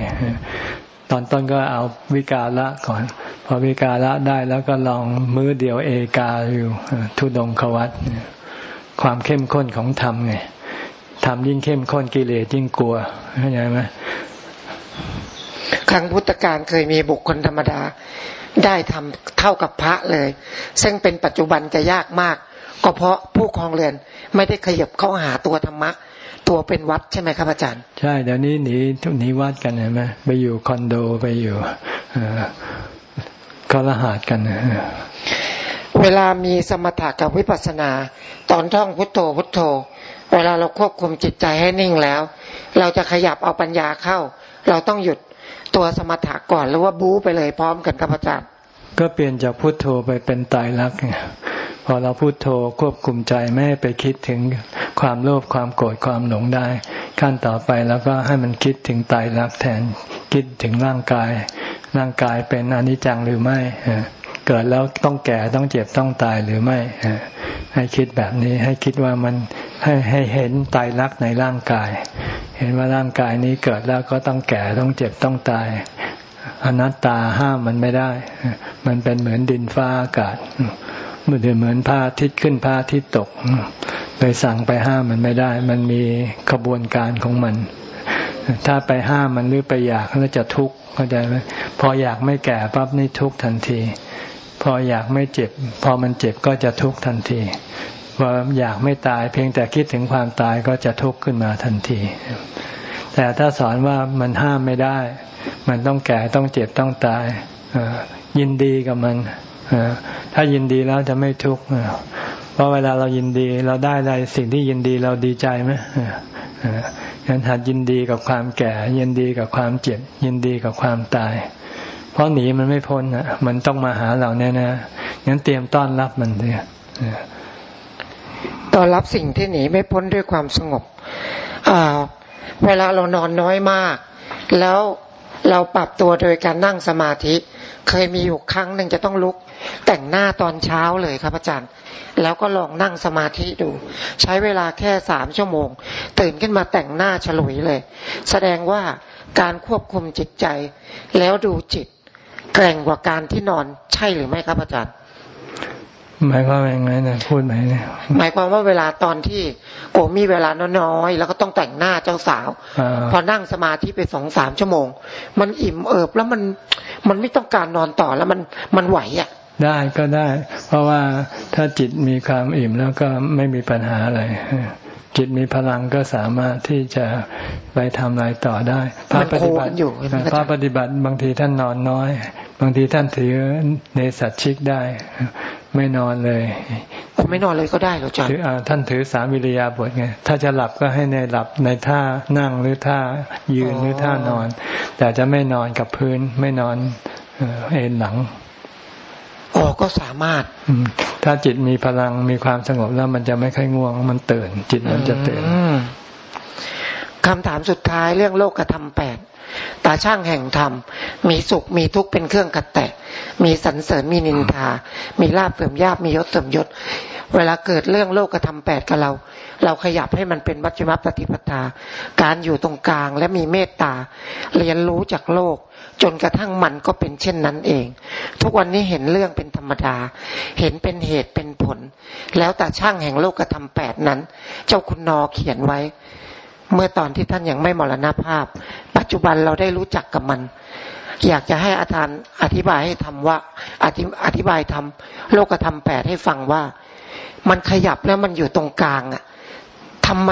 ตอนต้นก็เอาวิกาละก่อน พอวิกาละได้แล้วก็ลองมือเดียวเอกาอยู่ ทุดงขวัด ความเข้มข้นของธรรมไงธรรมยิ่งเข้มข้นกิเลสยิ่งกลัวเข้าใจไหมครั้งพุทธการเคยมีบุคคลธรรมดา ได้ทำเท่ากับพระเลย ซึ่งเป็นปัจจุบันจะยากมาก ก็เพราะผู้ครองเรือนไม่ได้ขยับเข้าหาตัวธรรมะ ตัวเป็นวัดใช่ไหมครับอาจารย์ ใช่เดี๋ยวนี้หนีหนีวัดกันเห็นไหมไปอยู่คอนโดไปอยู่ก็ละหาดกัน เวลามีสมถะกับวิปัสสนา ตอนท่องพุทโธพุทโธ เวลาเราควบคุมจิตใจให้นิ่งแล้ว เราจะขยับเอาปัญญาเข้า เราต้องหยุดตัวสมถะก่อนหรือว่าบู๊ไปเลยพร้อมกันครับอาจารย์ก็เปลี่ยนจากพุทโธไปเป็นตายรักพอเราพุโทโธควบคุมใจไม่ให้ไปคิดถึงความโลภความโกรธความหลงได้ ขั้นต่อไปแล้วก็ให้มันคิดถึงตายรักแทนคิดถึงร่างกาย ร่างกายเป็นอนิจจังหรือไม่ เกิดแล้วต้องแก่ต้องเจ็บต้องตายหรือไม่ให้คิดแบบนี้ให้คิดว่ามันให้ให้เห็นตายรักในร่างกาย เห็นว่าร่างกายนี้เกิดแล้วก็ต้องแก่ต้องเจ็บต้องตายอนัตตาห้ามมันไม่ได้ มันเป็นเหมือนดินฟ้าอากาศมือนเหมือนผ้าทิศขึ้นผ้าทิศตกไปสั่งไปห้ามมันไม่ได้ มันมีกระบวนการของมัน ถ้าไปห้ามมันหรือไปอยากแล้วจะทุกข์เข้าใจไหมพออยากไม่แก่ปั๊บนี่ทุกข์ทันที พออยากไม่เจ็บ พอมันเจ็บก็จะทุกข์ทันทีพออยากไม่ตายเพียงแต่คิดถึงความตายก็จะทุกข์ขึ้นมาทันที แต่ถ้าสอนว่ามันห้ามไม่ได้ มันต้องแก่ต้องเจ็บต้องตายยินดีกับมันถ้ายินดีแล้วจะไม่ทุกข์เพราะเวลาเรายินดีเราได้อะไรสิ่งที่ยินดีเราดีใจไหมงั้นหัดยินดีกับความแก่ ยินดีกับความเจ็บ ยินดีกับความตาย เพราะหนีมันไม่พ้นอะมันต้องมาหาเราแน่ๆงั้นเตรียมต้อนรับมันเลยต้อนรับสิ่งที่หนีไม่พ้นด้วยความสงบเวลาเรานอนน้อยมาก แล้วเราปรับตัวโดยการนั่งสมาธิ เคยมีอยู่ครั้งหนึ่งจะต้องลุก แต่งหน้าตอนเช้าเลยครับอาจารย์ แล้วก็ลองนั่งสมาธิดู ใช้เวลาแค่สามชั่วโมง ตื่นขึ้นมาแต่งหน้าฉลุยเลย แสดงว่าการควบคุมจิตใจ แล้วดูจิต แกร่งกว่าการที่นอนใช่หรือไม่ครับอาจารย์หมายความว่ายังไงนะพูดไหมเนี่ยหมายความว่าเวลาตอนที่โอ้มีเวลาน้อยๆแล้วก็ต้องแต่งหน้าเจ้าสาวอพอนั่งสมาธิไปสองสามชั่วโมง มันอิ่มเอิบแล้วมันมันไม่ต้องการนอนต่อแล้วมันมันไหวอะ ได้ก็ได้ เพราะว่าถ้าจิตมีความอิ่มแล้วก็ไม่มีปัญหาอะไร จิตมีพลังก็สามารถที่จะไปทำอะไรต่อได้พระปฏิบัติอยู่พระปฏิบัติบางทีท่านนอนน้อย บางทีท่านถือในสัตชิกได้ ไม่นอนเลยผมไม่นอนเลยก็ได้หรอจ๊ะท่านถือสามิริยาบทไงถ้าจะหลับก็ให้ในหลับในท่านั่งหรือท่ายืนหรือท่านอน แต่จะไม่นอนกับพื้นไม่นอนเอ็นหลัง อ๋อก็สามารถ ถ้าจิตมีพลังมีความสงบแล้วมันจะไม่ค่อยง่วง มันตื่น จิตมันจะตื่นคำถามสุดท้ายเรื่องโลกธรรมแปดตาช่างแห่งธรรม มีสุขมีทุกข์เป็นเครื่องกัดแตะ มีสรรเสริญมีนินทา มีลาบเสื่อมยาบมียศเสื่อมยศ เวลาเกิดเรื่องโลกกระทำแปดกับเรา เราขยับให้มันเป็นมัชฌิมปฏิปทา การอยู่ตรงกลางและมีเมตตา เรียนรู้จากโลก จนกระทั่งมันก็เป็นเช่นนั้นเอง ทุกวันนี้เห็นเรื่องเป็นธรรมดา เห็นเป็นเหตุเป็นผล แล้วแต่ช่างแห่งโลกกระทำแปดนั้น เจ้าคุณนอเขียนไว้ เมื่อตอนที่ท่านยังไม่มรณภาพ ปัจจุบันเราได้รู้จักกับมัน อยากจะให้อาจารย์อธิบายให้ทำว่าอธิอธิบายทำโลกธรรมแปดให้ฟังว่า มันขยับแล้วมันอยู่ตรงกลางอะทำไม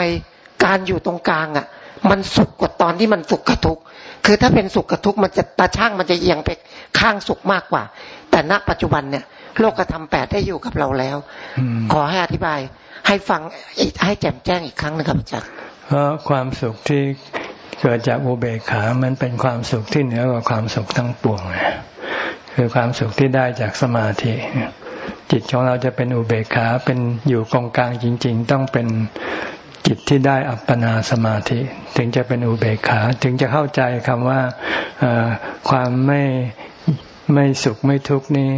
การอยู่ตรงกลางอะมันสุขกว่าตอนที่มันสุขกับทุกข์ คือถ้าเป็นสุขกับทุกข์มันจะตาช่างมันจะเอียงไปข้างสุขมากกว่า แต่ณปัจจุบันเนี่ยโลกธรรมแปดได้อยู่กับเราแล้ว ขอให้อธิบาย ให้ฟังอีกให้แจ่มแจ้งอีกครั้งนะครับอาจารย์เพราะความสุขที่เกิดจากอุเบกขา มันเป็นความสุขที่เหนือกว่าความสุขทั้งปวงนะคือความสุขที่ได้จากสมาธิ จิตของเราจะเป็นอุเบกขาเป็นอยู่กองกลางจริง ๆ ต้องเป็น จิตที่ได้อัปปนาสมาธิ ถึงจะเป็นอุเบกขา ถึงจะเข้าใจคำว่าความไม่ไม่สุขไม่ทุกข์นี้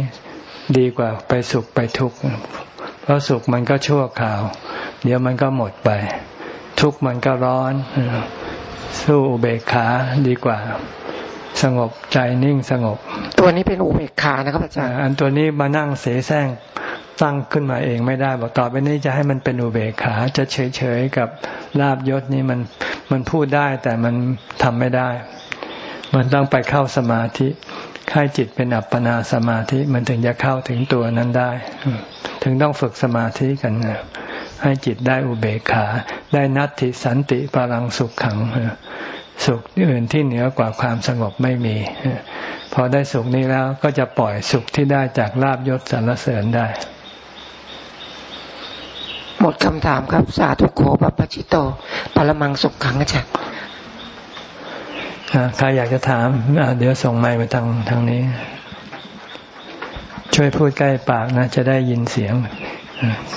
ดีกว่าไปสุขไปทุกข์เพราะสุขมันก็ชั่วคราว เดี๋ยวมันก็หมดไป ทุกข์มันก็ร้อน สู้อุเบกขาดีกว่า สงบใจนิ่งสงบ ตัวนี้เป็นอุเบกขานะครับอาจารย์อันตัวนี้มานั่งเสแสร้ง ตั้งขึ้นมาเองไม่ได้บอกต่อไปนี้จะให้มันเป็นอุเบกขา จะเฉยเฉยกับลาบยศนี้มันมันพูดได้แต่มันทำไม่ได้ มันต้องไปเข้าสมาธิค่ายจิตเป็นอัปปนาสมาธิมันถึงจะเข้าถึงตัวนั้นได้ ถึงต้องฝึกสมาธิกันให้จิตได้อุเบกขา ได้นัตติสันติปรังสุขขังสุขอื่นที่เหนือกว่าความสงบไม่มี พอได้สุขนี้แล้วก็จะปล่อยสุขที่ได้จากลาบยศสรรเสริญได้ หมดคำถามครับ สาธุโขปัปจิโตปรมังสุขขังอาจารย์ใครอยากจะถาม เดี๋ยวส่งไมค์มาทางทางนี้ ช่วยพูดใกล้ปากนะ จะได้ยินเสียง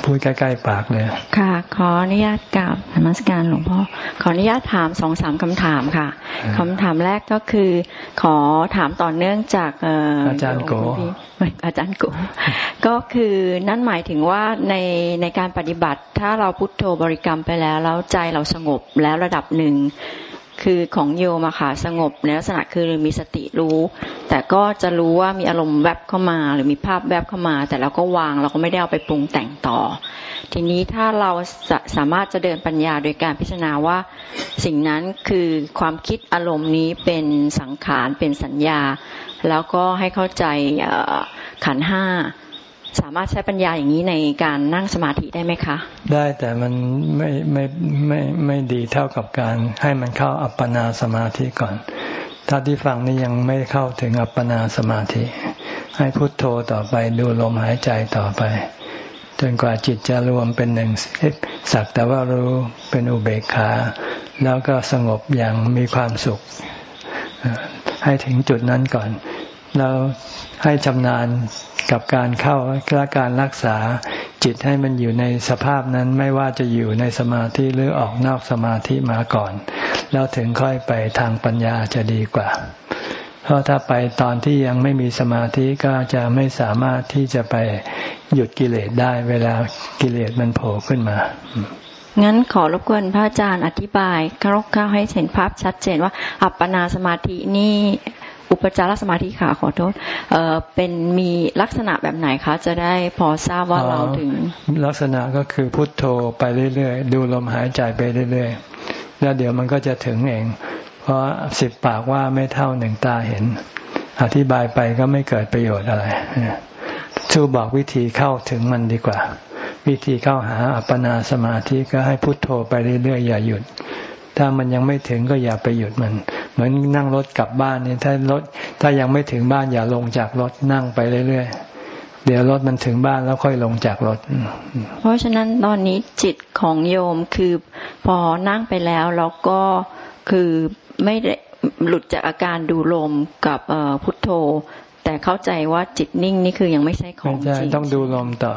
พูดใกล้ๆปากเลยค่ะ ขออนุญาตกราบนมัสการหลวงพ่อขออนุญาตถามสองสามคำถามค่ะคำถามแรกก็คือ ขอถามต่อเนื่องจากอาจารย์โกอาจารย์โกก็คือนั่นหมายถึงว่าในในการปฏิบัติ ถ้าเราพุทโธบริกรรมไปแล้วแล้วใจเราสงบแล้วระดับหนึ่ง คือของโยมอะค่ะสงบในลักษณะคือมีสติรู้ แต่ก็จะรู้ว่ามีอารมณ์แวบเข้ามา หรือมีภาพแวบเข้ามา แต่เราก็วางเราก็ไม่ได้เอาไปปรุงแต่งต่อ ทีนี้ถ้าเราสามารถจะเดินปัญญาโดยการพิจารณาว่า สิ่งนั้นคือความคิดอารมณ์นี้เป็นสังขารเป็นสัญญา แล้วก็ให้เข้าใจขันห้า สามารถใช้ปัญญาอย่างนี้ในการนั่งสมาธิได้ไหมคะ ได้แต่มันไม่ไม่ไม่ไม่ดีเท่ากับการให้มันเข้าอัปปนาสมาธิก่อนถ้าที่ฟังนี่ยังไม่เข้าถึงอัปปนาสมาธิ ให้พุทโธต่อไปดูลมหายใจต่อไป จนกว่าจิตจะรวมเป็นหนึ่งสักแต่ว่ารู้เป็นอุเบกขา แล้วก็สงบอย่างมีความสุข ให้ถึงจุดนั้นก่อน แล้วให้ชำนาญกับการเข้าและการรักษาจิตให้มันอยู่ในสภาพนั้นไม่ว่าจะอยู่ในสมาธิหรือออกนอกสมาธิมาก่อน แล้วถึงค่อยไปทางปัญญาจะดีกว่า เพราะถ้าไปตอนที่ยังไม่มีสมาธิก็จะไม่สามารถที่จะไปหยุดกิเลสได้เวลากิเลสมันโผล่ขึ้นมางั้นขอรบกวนพระอาจารย์อธิบายครบข้าให้เห็นภาพชัดเจนว่า อัปปนาสมาธินี่ อุปจารสมาธิค่ะขอโทษเอ่อเป็นมีลักษณะแบบไหนคะจะได้พอทราบว่าเราถึง ลักษณะก็คือพุทโธไปเรื่อยๆ ดูลมหายใจไปเรื่อยๆ แล้วเดี๋ยวมันก็จะถึงเอง เพราะสิบปากว่าไม่เท่าหนึ่งตาเห็น อธิบายไปก็ไม่เกิดประโยชน์อะไรชูบอกวิธีเข้าถึงมันดีกว่า วิธีเข้าหาอัปปนาสมาธิก็ให้พุทโธไปเรื่อยๆอย่าหยุด ถ้ามันยังไม่ถึงก็อย่าไปหยุดมันเห มือนนั่งรถกลับบ้านเนี่ยถ้ารถถ้ายังไม่ถึงบ้านอย่าลงจากรถนั่งไปเรื่อยๆ เดี๋ยวรถมันถึงบ้านแล้วค่อยลงจากรถ เพราะฉะนั้นตอนนี้จิตของโยมคือพอนั่งไปแล้วแล้วก็คือไม่ได้หลุดจากอาการดูลมกับพุทโธ แต่เข้าใจว่าจิตนิ่งนี่คือยังไม่ใช่ของจริงต้องดูลมต่อ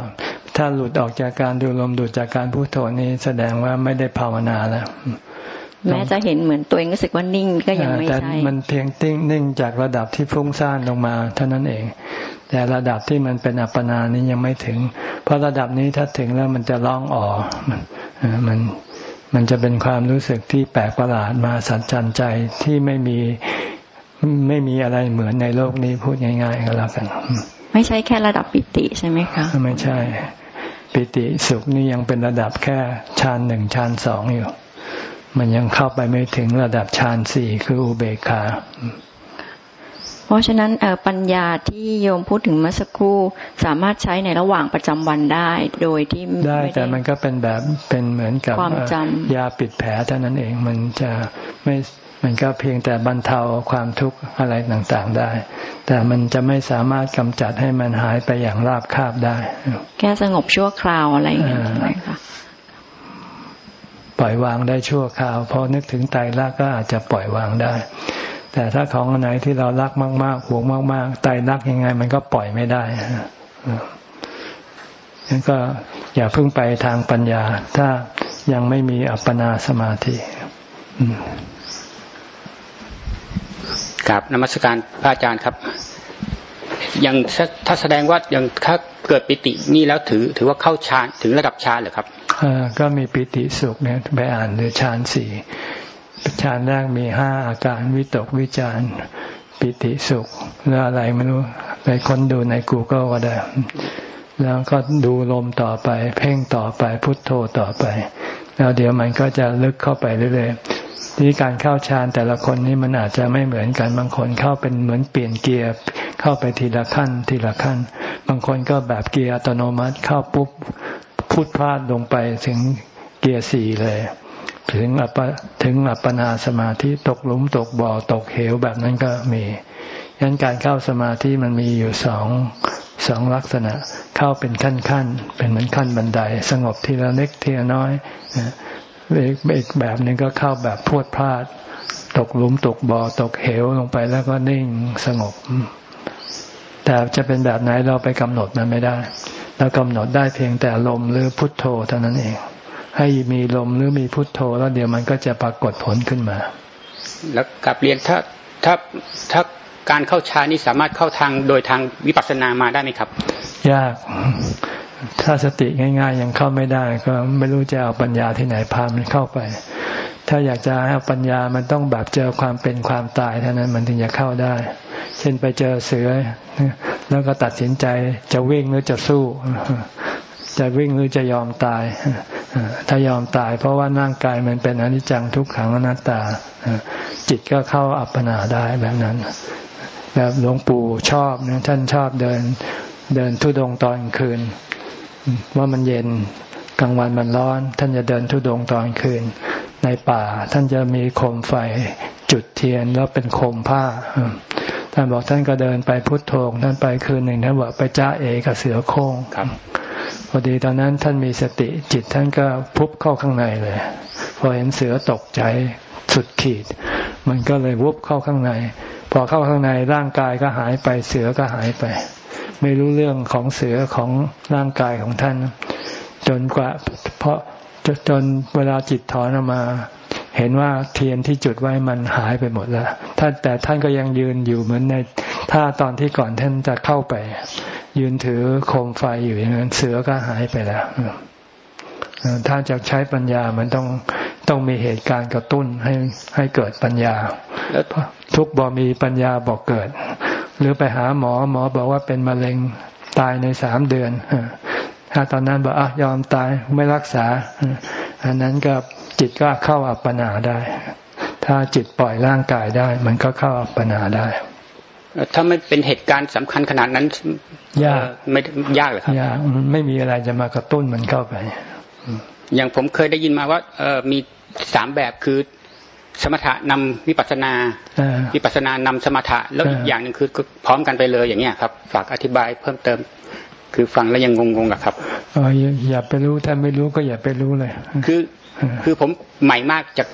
ถ้าหลุดออกจากการดูลมหลุดจากการพุทโธนี้แสดงว่าไม่ได้ภาวนาแล้ว แม้จะเห็นเหมือนตัวเองรู้สึกว่านิ่งก็ยังไม่ใช่แต่มันเพียงติ้งนิ่งจากระดับที่ฟุ้งซ่านลงมา เท่านั้นเอง แต่ระดับที่มันเป็นอัปปนานี้ยังไม่ถึง เพราะระดับนี้ถ้าถึงแล้วมันจะร้องอ๋อมันมันมันจะเป็นความรู้สึกที่แปลกประหลาดมาสัจจันใจที่ไม่มีไม่มีอะไรเหมือนในโลกนี้พูดง่ายๆก็แล้วกันไม่ใช่แค่ระดับปิติใช่ไหมคะไม่ใช่ ปิติสุขนี่ยังเป็นระดับแค่ฌานหนึ่งฌานสองอยู่ มันยังเข้าไปไม่ถึงระดับฌานสี่คืออุเบกขา เพราะฉะนั้นปัญญาที่โยมพูดถึงเมื่อสักครู่สามารถใช้ในระหว่างประจำวันได้ โดยที่ได้แต่มันก็เป็นแบบเป็นเหมือนกับยาปิดแผลเท่านั้นเองมันจะไม่มันก็เพียงแต่บรรเทาความทุกข์อะไรต่างๆได้ แต่มันจะไม่สามารถกำจัดให้มันหายไปอย่างราบคาบได้ แค่สงบชั่วคราวอะไรอย่างเงี้ยใช่คะ ปล่อยวางได้ชั่วคราวพอนึกถึงตายรักก็อาจจะปล่อยวางได้ แต่ถ้าของไหนที่เรารักมาก ๆห่วงมากๆตายรักยังไง มันก็ปล่อยไม่ได้งั้นก็อย่าเพิ่งไปทางปัญญา ถ้ายังไม่มีอัปปนาสมาธิกับนมัสการพระอาจารย์ครับยังถ้าแสดงว่ายังถ้าเกิดปิตินี่แล้วถือ ถือว่าเข้าฌานถึงระดับฌานเหรอครับ ก็มีปิติสุขเนี่ยไปอ่านหรือฌานสี่ฌานแรกมีห้าอาการวิตกวิจารปิติสุขแล้วอะไรไม่รู้ไปค้นดูใน Google ก็ได้ แล้วก็ดูลมต่อไป เพ่งต่อไปพุทโธต่อไป แล้วเดี๋ยวมันก็จะลึกเข้าไปเรื่อยๆที่การเข้าฌานแต่ละคนนี่มันอาจจะไม่เหมือนกันบางคนเข้าเป็นเหมือนเปลี่ยนเกียร์เข้าไปทีละขั้น ทีละขั้น บางคนก็แบบเกียร์อัตโนมัติเข้าปุ๊บ พุทพลาดลงไปถึงเกียร์สี่เลย ถึงอัปถึงอัปปนาสมาธิตกหลุมตกบ่อตกเหวแบบนั้นก็มียันการเข้าสมาธิมันมีอยู่สองสองลักษณะเข้าเป็นขั้นขั้นเป็นเหมือนขั้นบันได สงบทีละเล็กทีละน้อยอีกอีกแบบหนึ่งก็เข้าแบบพวดพลาด ตกหลุมตกบ่อตกเหวลงไปแล้วก็นิ่งสงบ แต่จะเป็นแบบไหนเราไปกำหนดมันไม่ได้เรากำหนดได้เพียงแต่ลมหรือพุทโธเท่านั้นเอง ให้มีลมหรือมีพุทโธ แล้วเดี๋ยวมันก็จะปรากฏผลขึ้นมา แล้วกลับเรียนถ้าถ้าถ้าการเข้าฌานนี้สามารถเข้าทางโดยทางวิปัสสนามาได้ไหมครับ ยากถ้าสติง่าย ๆ ยังเข้าไม่ได้ ก็ไม่รู้จะเอาปัญญาที่ไหนพามันเข้าไป ถ้าอยากจะให้ปัญญามันต้องแบบเจอความเป็นความตายเท่านั้นมันถึงจะเข้าได้ เช่นไปเจอเสือ แล้วก็ตัดสินใจจะวิ่งหรือจะสู้ จะวิ่งหรือจะยอมตาย ถ้ายอมตาย เพราะว่าร่างกายมันเป็นอนิจจังทุกขังอนัตตา จิตก็เข้าอัปปนาได้แบบนั้น แบบหลวงปู่ชอบนะท่านชอบเดินเดินทุดงตอนคืน ว่ามันเย็นกลางวันมันร้อน ท่านจะเดินทุดงตอนคืน ในป่า ท่านจะมีโคมไฟจุดเทียนแล้วเป็นโคมผ้าท่านบอกท่านก็เดินไปพุทโธท่านไปคืนหนึ่งท่านบอกไปจ้าเอกับเสือโค้งครับพอดีตอนนั้นท่านมีสติจิตท่านก็พุบเข้าข้างในเลย พอเห็นเสือตกใจสุดขีด มันก็เลยวุบเข้าข้างใน พอเข้าข้างในร่างกายก็หายไปเสือก็หายไป ไม่รู้เรื่องของเสือของร่างกายของท่าน จนกว่าเพราะ จนเวลาจิตถอนออกมา เห็นว่าเทียนที่จุดไว้มันหายไปหมดแล้วท่านแต่ท่านก็ยังยืนอยู่เหมือนในถ้าตอนที่ก่อนท่านจะเข้าไป ยืนถือโคมไฟอยู่อย่างนั้นเสือก็หายไปแล้วถ้าจะใช้ปัญญามันต้องต้องมีเหตุการณ์กระตุ้นให้ให้เกิดปัญญาทุกบ่มีปัญญาบอกเกิด หรือไปหาหมอหมอบอกว่าเป็นมะเร็งตายในสามเดือน ถ้าตอนนั้นบอกอะยอมตายไม่รักษา อันนั้นก็จิตก็เข้าอัปปนาได้ ถ้าจิตปล่อยร่างกายได้ มันก็เข้าอัปปนาได้ถ้าไม่เป็นเหตุการณ์สำคัญขนาดนั้น ยากไม่ยากเลยครับยากไม่มีอะไรจะมากระตุ้นมันเข้าไปอย่างผมเคยได้ยินมาว่า เออมีสามแบบคือ สมถะนำวิปัสนาวิปัสนานำสมถะแล้วอีกอย่างหนึ่งคือพร้อมกันไปเลยอย่างเงี้ยครับ ฝากอธิบายเพิ่มเติม คือฟังแล้วยังงงๆอะครับอ๋ออย่าไปรู้ถ้าไม่รู้ก็อย่าไปรู้เลย คือคือผมใหม่มากจาก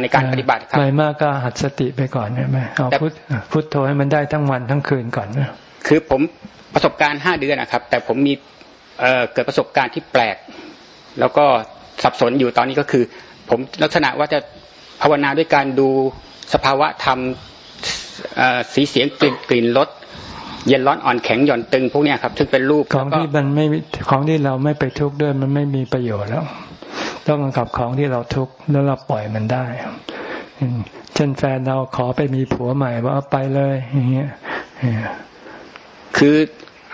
ในการปฏิบัติครับใหม่มากก็หัดสติไปก่อนใช่ไหมเอาพุทพุทโธให้มันได้ทั้งวันทั้งคืนก่อนนะคือผมประสบการณ์ห้าเดือนนะครับ แต่ผมมีเกิดประสบการณ์ที่แปลก แล้วก็สับสนอยู่ตอนนี้ก็คือ ผมลักษณะว่าจะภภาวนาด้วยการดูสภาวะธรรมสีเสียงกลิ่นกลิ่นรส เย็นร้อนอ่อนแข็งหย่อนตึงพวกนี้ครับซึ่งเป็นรูปของที่มันไม่ของที่เราไม่ไปทุกข์ด้วยมันไม่มีประโยชน์แล้ว ต้องกับของที่เราทุกข์แล้วเราปล่อยมันได้เช่นแฟนเราขอไปมีผัวใหม่ว่าไปเลยอย่างเงี้ยคือ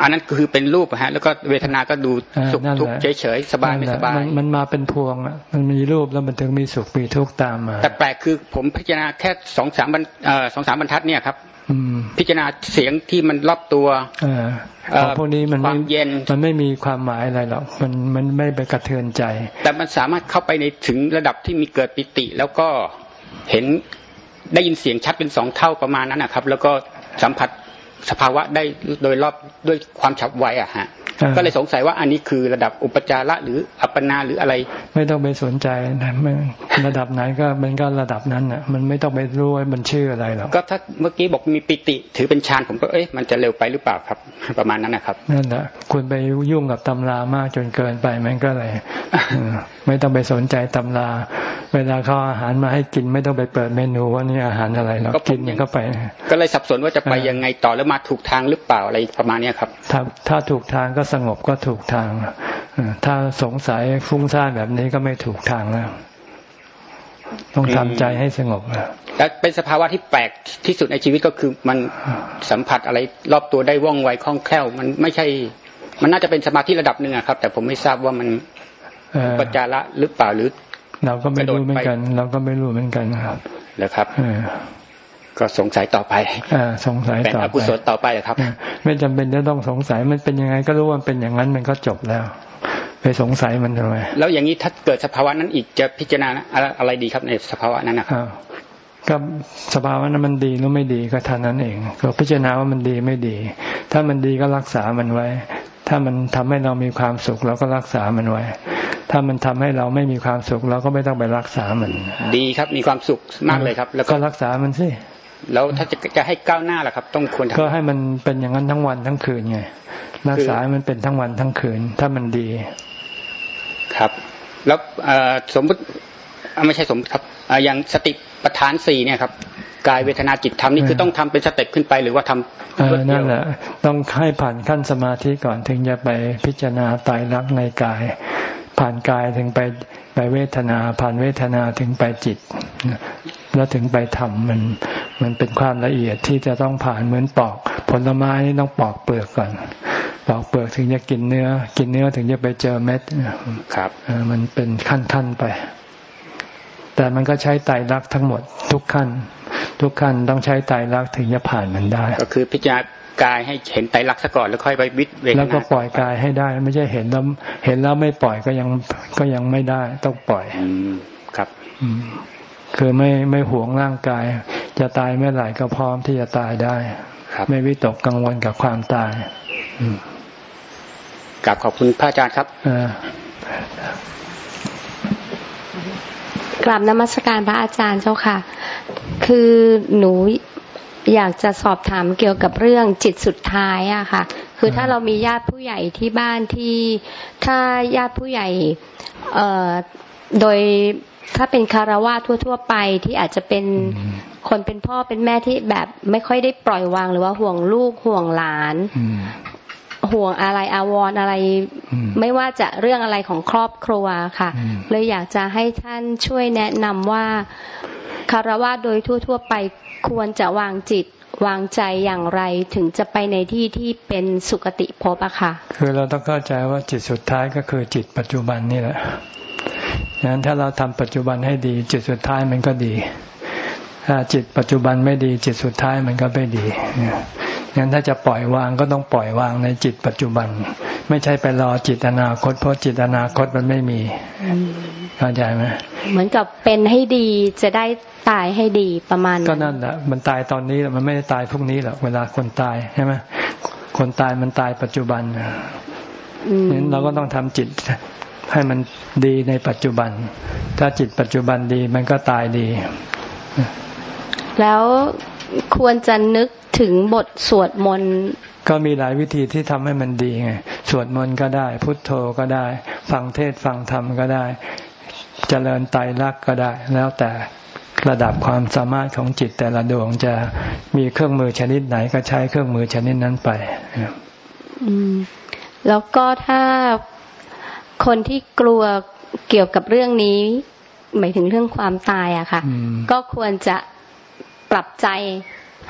อันนั้นคือเป็นรูปฮะ แล้วก็เวทนาก็ดูสุขทุกข์เฉยๆสบายไม่สบายมันมาเป็นพวงอะมันมีรูปแล้วมันถึงมีสุขมีทุกข์ตามมา แต่แปลกคือผมพิจารณาแค่สองสามบรรสองสามบรรทัดเนี่ยครับ พิจารณาเสียงที่มันรอบตัวอพวกนี้มันไม่เย็นมันไม่มีความหมายอะไรหรอกมันมันไม่ไปกระเทือนใจ แต่มันสามารถเข้าไปในถึงระดับที่มีเกิดปิติ แล้วก็เห็นได้ยินเสียงชัดเป็นสองเท่าประมาณนั้นนะครับ แล้วก็สัมผัสสภาวะได้โดยรอบด้วยความฉับไวอะฮะ ก็เลยสงสัยว่าอันนี้คือระดับอุปจาระหรืออัปปนาหรืออะไร ไม่ต้องไปสนใจนะระดับไหนก็มันก็ระดับนั้นอะ มันไม่ต้องไปรู้ว่ามันชื่ออะไรหรอกก็ถ้าเมื่อกี้บอกมีปิติถือเป็นฌานผมก็เอ๊ะมันจะเร็วไปหรือเปล่าครับ ประมาณนั้นนะครับนั่นแหละคุณไปยุ่งกับตำรามากจนเกินไปมันก็เลยไม่ต้องไปสนใจตำรา เวลาเขาอาหารมาให้กินไม่ต้องไปเปิดเมนูว่านี่อาหารอะไรเรากินอย่างก็ไป ก็เลยสับสนว่าจะไปยังไงต่อแล้วมาถูกทางหรือเปล่าอะไรประมาณนี้ครับถ้าถ้าถูกทางก็สงบก็ถูกทาง ถ้าสงสัยฟุ้งซ่านแบบนี้ก็ไม่ถูกทางแล้วต้องทำใจให้สงบและเป็นสภาวะที่แปลกที่สุดในชีวิตก็คือมันสัมผัสอะไรรอบตัวได้ว่องไวคล่องแคล่ว มันไม่ใช่ มันน่าจะเป็นสมาธิระดับหนึ่งครับ แต่ผมไม่ทราบว่ามันปัจจาระหรือเปล่าหรือ เราก็ไม่รู้เหมือนกัน เราก็ไม่รู้เหมือนกันครับแล้วครับ ก็สงสัยต่อไปอสงสัยต่อไปเป็นอกุศลต่อไปครับ ไม่จำเป็นจะต้องสงสัยมันเป็นยังไงก็รู้ว่าเป็นอย่างนั้นมันก็จบแล้วไปสงสัยมันทำไมแล้วอย่างนี้ถ้าเกิดสภาวะนั้นอีกจะพิจารณาอะไรดีครับในสภาวะนั้นนะครับก็สภาวะนั้นมันดีหรือไม่ดีก็ท่านั้นเอง ก็พิจารณาว่ามันดีไม่ดี ถ้ามันดีก็รักษามันไว้ ถ้ามันทำให้เรามีความสุขเราก็รักษามันไว้ ถ้ามันทำให้เราไม่มีความสุขเราก็ไม่ต้องไปรักษามัน ดีครับมีความสุขมากเลยครับ แล้วก็รักษามันสิ แล้วถ้าจะจะให้ก้าวหน้าล่ะครับ ต้องควรก็ให้มันเป็นอย่างนั้นทั้งวันทั้งคืนไงรักษามันเป็นทั้งวันทั้งคืน ถ้ามันดี ครับ แล้วสมมติไม่ใช่สมมติครับอย่างสติปัฏฐานสี่เนี่ยครับกายเวทนาจิตธรรมนี่คือต้องทำเป็นสเต็ปขึ้นไปหรือว่าทำนั่นแหละต้องให้ผ่านขั้นสมาธิก่อนถึงจะไปพิจารณาตายรักในกาย ผ่านกายถึงไปไปเวทนา ผ่านเวทนาถึงไปจิต แล้วถึงไปทำมัน มันเป็นความละเอียดที่จะต้องผ่านเหมือนปอก ผลไม้นี่ต้องปอกเปลือกก่อน ปอกเปลือกถึงจะกินเนื้อ กินเนื้อถึงจะไปเจอเม็ดครับมันเป็นขั้นๆไป แต่มันก็ใช้ไตรลักษณ์ทั้งหมดทุกขั้น ทุกขั้นต้องใช้ไตรลักษณ์ถึงจะผ่านมันได้ ก็คือพิจารณากายให้เห็นไตรลักษณ์ซะก่อนแล้วค่อยไปวิทย์เวทนาแล้วก็ปล่อยกายให้ได้ ไม่ใช่เห็นแล้วเห็นแล้วไม่ปล่อยก็ยังก็ยังไม่ได้ต้องปล่อยอืมครับ อืม คือไม่ไม่หวงร่างกาย จะตายเมื่อไหร่ก็พร้อมที่จะตายได้ไม่วิตกกังวลกับความตายกลับขอบคุณพระอาจารย์ครับกลับนมัสการพระอาจารย์เจ้าค่ะ คือหนูอยากจะสอบถามเกี่ยวกับเรื่องจิตสุดท้ายอะค่ะ คือถ้าเรามีญาติผู้ใหญ่ที่บ้านที่ถ้าญาติผู้ใหญ่ เอ่อโดย ถ้าเป็นคารวะทั่ว ๆ ไปที่อาจจะเป็นคนเป็นพ่อเป็นแม่ที่แบบไม่ค่อยได้ปล่อยวางหรือว่าห่วงลูกห่วงหลาน ห่วงอะไรอาวรอะไร ไม่ว่าจะเรื่องอะไรของครอบครัวค่ะ เลยอยากจะให้ท่านช่วยแนะนำว่าคารวะโดยทั่ว ๆ ไปควรจะวางจิตวางใจอย่างไรถึงจะไปในที่ที่เป็นสุคติภพอะค่ะ คือเราต้องเข้าใจว่าจิตสุดท้ายก็คือจิตปัจจุบันนี่แหละ งั้นถ้าเราทำปัจจุบันให้ดี จิตสุดท้ายมันก็ดี ถ้าจิตปัจจุบันไม่ดี จิตสุดท้ายมันก็ไม่ดีงั้นถ้าจะปล่อยวางก็ต้องปล่อยวางในจิตปัจจุบัน ไม่ใช่ไปรอจิตอนาคต เพราะจิตอนาคตมันไม่มีเข้าใจไหมเหมือนกับเป็นให้ดีจะได้ตายให้ดีประมาณก็นั่นแหละมันตายตอนนี้แหละมันไม่ได้ตายพรุ่งนี้หรอกเวลาคนตายใช่ไหมคนตายมันตายปัจจุบันนั้นเราก็ต้องทำจิต ให้มันดีในปัจจุบัน ถ้าจิตปัจจุบันดีมันก็ตายดี แล้วควรจะนึกถึงบทสวดมนต์ก็มีหลายวิธีที่ทำให้มันดีไง สวดมนต์ก็ได้ พุทโธก็ได้ ฟังเทศฟังธรรมก็ได้เจริญไตรลักษณ์ก็ได้ แล้วแต่ระดับความสามารถของจิตแต่ละดวงจะมีเครื่องมือชนิดไหนก็ใช้เครื่องมือชนิดนั้นไปอืมแล้วก็ถ้า คนที่กลัวเกี่ยวกับเรื่องนี้ หมายถึงเรื่องความตายอะค่ะ ก็ควรจะปรับใจ